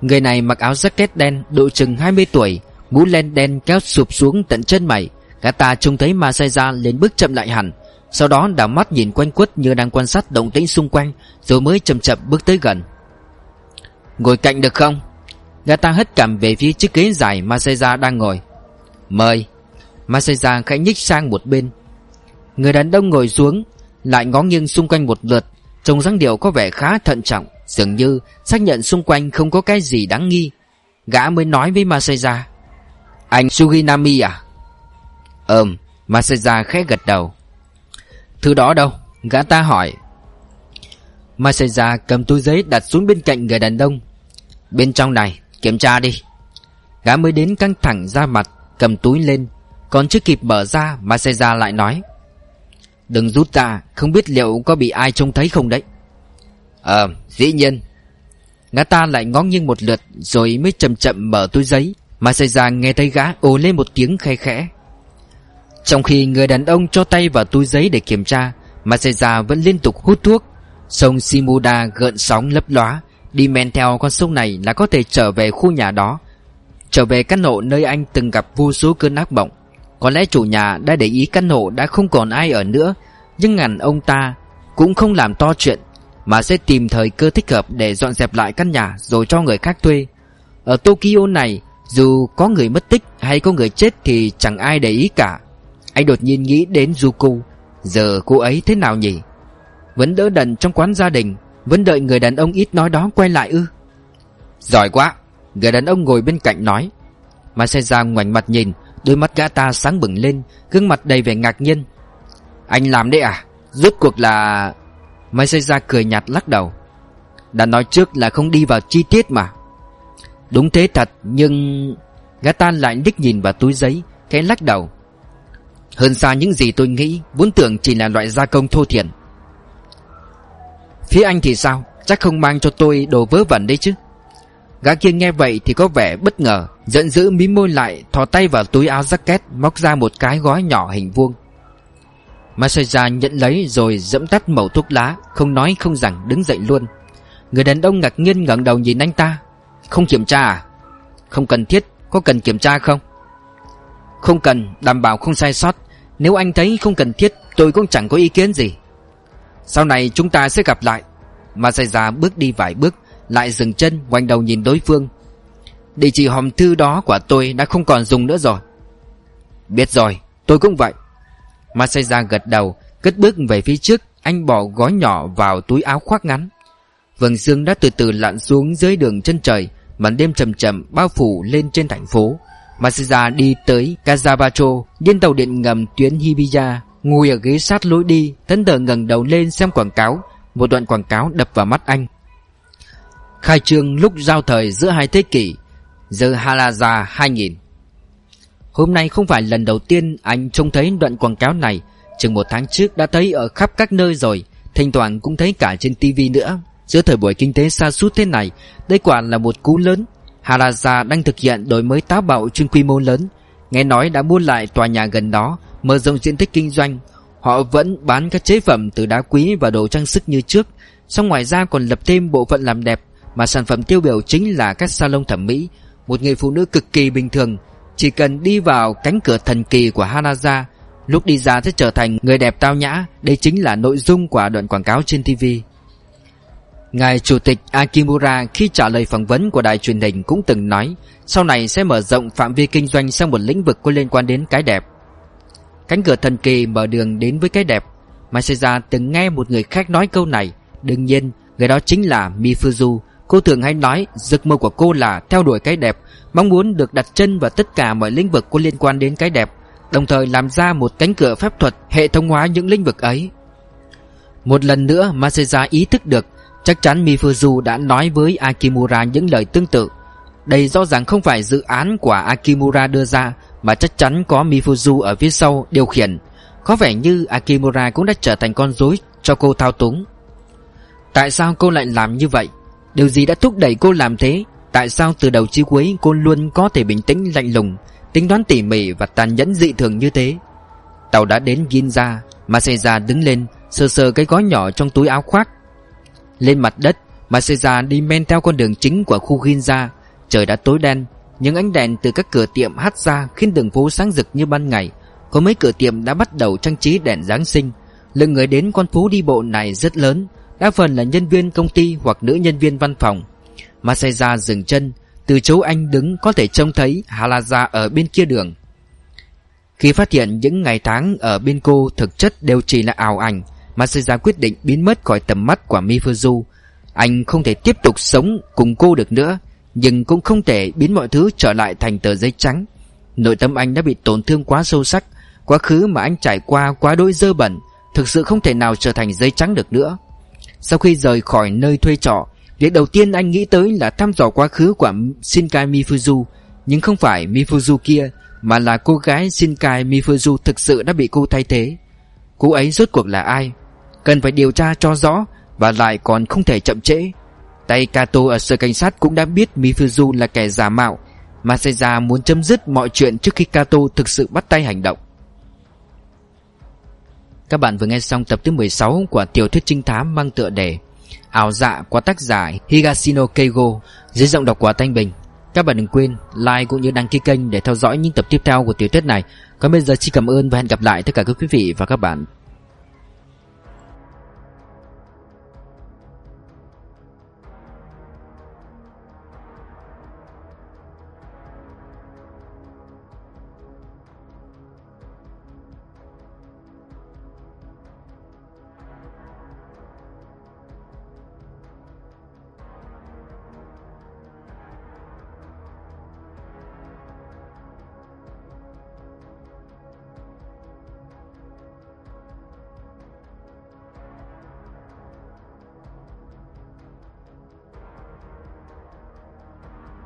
Người này mặc áo jacket đen, Độ chừng 20 tuổi, Mũ len đen kéo sụp xuống tận chân mày. Gã ta trông thấy Masaya lên bước chậm lại hẳn. Sau đó đảo mắt nhìn quanh quất như đang quan sát động tĩnh xung quanh, Rồi mới chậm chậm bước tới gần. Ngồi cạnh được không? Gã ta hất cằm về phía chiếc ghế dài Masaya đang ngồi. Mời. Masaya khẽ nhích sang một bên. Người đàn ông ngồi xuống, Lại ngó nghiêng xung quanh một lượt, Trông dáng điệu có vẻ khá thận trọng. Dường như xác nhận xung quanh không có cái gì đáng nghi. Gã mới nói với Masaya. Anh Suginami à? Ừm, Masaya khẽ gật đầu. Thứ đó đâu? Gã ta hỏi. Masaya cầm túi giấy đặt xuống bên cạnh người đàn ông. Bên trong này, Kiểm tra đi. Gã mới đến căng thẳng ra mặt, Cầm túi lên. Còn chưa kịp mở ra, Masaya lại nói. Đừng rút ra, Không biết liệu có bị ai trông thấy không đấy. Ờ dĩ nhiên. Gã ta lại ngó nghiêng một lượt Rồi mới chậm chậm mở túi giấy, Mà xảy ra nghe thấy gã ồ lên một tiếng khe khẽ. Trong khi người đàn ông cho tay vào túi giấy để kiểm tra, Mà xảy ra vẫn liên tục hút thuốc, Sông Shimuda gợn sóng lấp lóa, Đi men theo con sông này là có thể trở về khu nhà đó. Trở về căn hộ nơi anh từng gặp vô số cơn ác mộng. Có lẽ chủ nhà đã để ý căn hộ đã không còn ai ở nữa, Nhưng ngàn ông ta cũng không làm to chuyện. Mà sẽ tìm thời cơ thích hợp để dọn dẹp lại căn nhà rồi cho người khác thuê. Ở Tokyo này, dù có người mất tích hay có người chết thì chẳng ai để ý cả. Anh đột nhiên nghĩ đến Yuko Giờ cô ấy thế nào nhỉ? Vẫn đỡ đần trong quán gia đình, Vẫn đợi người đàn ông ít nói đó quay lại ư? Giỏi quá, Người đàn ông ngồi bên cạnh nói. Mà xe ra ngoảnh mặt nhìn, Đôi mắt gã ta sáng bừng lên, Gương mặt đầy vẻ ngạc nhiên. Anh làm đấy à? Rốt cuộc là Mai xây ra cười nhạt lắc đầu. Đã nói trước là không đi vào chi tiết mà. Đúng thế thật, Nhưng Gã ta lại đích nhìn vào túi giấy, Khẽ lắc đầu. Hơn xa những gì tôi nghĩ, Vốn tưởng chỉ là loại gia công thô thiển. Phía anh thì sao? Chắc không mang cho tôi đồ vớ vẩn đấy chứ. Gã kia nghe vậy thì có vẻ bất ngờ, Giận dữ mím môi lại, Thò tay vào túi áo jacket, Móc ra một cái gói nhỏ hình vuông. Masaya nhận lấy rồi dẫm tắt mẩu thuốc lá, Không nói không rằng đứng dậy luôn. Người đàn ông ngạc nhiên ngẩng đầu nhìn anh ta. Không kiểm tra à? Không cần thiết, Có cần kiểm tra không? Không cần, Đảm bảo không sai sót. Nếu anh thấy không cần thiết, Tôi cũng chẳng có ý kiến gì. Sau này chúng ta sẽ gặp lại. Masaya bước đi vài bước, Lại dừng chân quanh đầu nhìn đối phương. Địa chỉ hòm thư đó của tôi đã không còn dùng nữa rồi. Biết rồi, Tôi cũng vậy. Masaya gật đầu, Cất bước về phía trước, Anh bỏ gói nhỏ vào túi áo khoác ngắn. Vầng sương đã từ từ lặn xuống dưới đường chân trời, Màn đêm trầm trầm bao phủ lên trên thành phố. Masaya đi tới Kazabacho, Điên tàu điện ngầm tuyến Hibiya, Ngồi ở ghế sát lối đi Tấn thờ ngẩng đầu lên xem quảng cáo. Một đoạn quảng cáo đập vào mắt anh. Khai trương lúc giao thời giữa hai thế kỷ, The Halaza 2000 Hôm nay không phải lần đầu tiên anh trông thấy đoạn quảng cáo này. Chừng một tháng trước đã thấy ở khắp các nơi rồi. Thỉnh thoảng cũng thấy cả trên tivi nữa. Giữa thời buổi kinh tế xa sút thế này, Đây quả là một cú lớn. Haraza đang thực hiện đổi mới táo bạo trên quy mô lớn. Nghe nói đã mua lại tòa nhà gần đó, Mở rộng diện tích kinh doanh. Họ vẫn bán các chế phẩm từ đá quý và đồ trang sức như trước. Xong ngoài ra còn lập thêm bộ phận làm đẹp, Mà sản phẩm tiêu biểu chính là các salon thẩm mỹ. Một người phụ nữ cực kỳ bình thường chỉ cần đi vào cánh cửa thần kỳ của Hanaza, Lúc đi ra sẽ trở thành người đẹp tao nhã. Đây chính là nội dung của đoạn quảng cáo trên TV Ngài Chủ tịch Akimura khi trả lời phỏng vấn của đài truyền hình cũng từng nói, Sau này sẽ mở rộng phạm vi kinh doanh sang một lĩnh vực có liên quan đến cái đẹp. Cánh cửa thần kỳ mở đường đến với cái đẹp. Masaya từng nghe một người khác nói câu này. Đương nhiên, người đó chính là Mifuzu. Cô thường hay nói, giấc mơ của cô là theo đuổi cái đẹp Mong muốn được đặt chân vào tất cả mọi lĩnh vực có liên quan đến cái đẹp, Đồng thời làm ra một cánh cửa phép thuật hệ thống hóa những lĩnh vực ấy. Một lần nữa Masaya ý thức được, Chắc chắn Mifuzu đã nói với Akimura những lời tương tự. Đây rõ ràng không phải dự án của Akimura đưa ra, Mà chắc chắn có Mifuzu ở phía sau điều khiển. Có vẻ như Akimura cũng đã trở thành con rối cho cô thao túng. Tại sao cô lại làm như vậy? Điều gì đã thúc đẩy cô làm thế? Tại sao từ đầu chí cuối cô luôn có thể bình tĩnh, lạnh lùng, Tính toán tỉ mỉ và tàn nhẫn dị thường như thế? Tàu đã đến Ginza Masaya đứng lên, Sờ sờ cái gói nhỏ trong túi áo khoác. Lên mặt đất Masaya đi men theo con đường chính của khu Ginza. Trời đã tối đen, Những ánh đèn từ các cửa tiệm hắt ra Khiến đường phố sáng rực như ban ngày. Có mấy cửa tiệm đã bắt đầu trang trí đèn Giáng sinh. Lượng người đến con phố đi bộ này rất lớn, Đa phần là nhân viên công ty hoặc nữ nhân viên văn phòng. Masaya dừng chân, Từ chỗ anh đứng có thể trông thấy Halaza ở bên kia đường. Khi phát hiện những ngày tháng ở bên cô thực chất đều chỉ là ảo ảnh Masaya quyết định biến mất khỏi tầm mắt của Mifuzu, Anh không thể tiếp tục sống cùng cô được nữa, Nhưng cũng không thể biến mọi thứ trở lại thành tờ giấy trắng. Nội tâm anh đã bị tổn thương quá sâu sắc, Quá khứ mà anh trải qua quá đôi dơ bẩn, Thực sự không thể nào trở thành giấy trắng được nữa. Sau khi rời khỏi nơi thuê trọ Việc đầu tiên anh nghĩ tới là thăm dò quá khứ của Shinkai Mifuzu. Nhưng không phải Mifuzu kia, Mà là cô gái Shinkai Mifuzu thực sự đã bị cô thay thế. Cô ấy rốt cuộc là ai? Cần phải điều tra cho rõ, Và lại còn không thể chậm trễ. Tay Kato ở sở cảnh sát cũng đã biết Mifuzu là kẻ giả mạo, mà Seiya muốn chấm dứt mọi chuyện trước khi Kato thực sự bắt tay hành động. Các bạn vừa nghe xong tập thứ 16 của tiểu thuyết trinh thám mang tựa đề Ảo dạ của tác giả Higashino Keigo dưới giọng đọc của Thanh Bình. Các bạn đừng quên like cũng như đăng ký kênh để theo dõi những tập tiếp theo của tiểu thuyết này. Còn bây giờ xin cảm ơn và hẹn gặp lại tất cả các quý vị và các bạn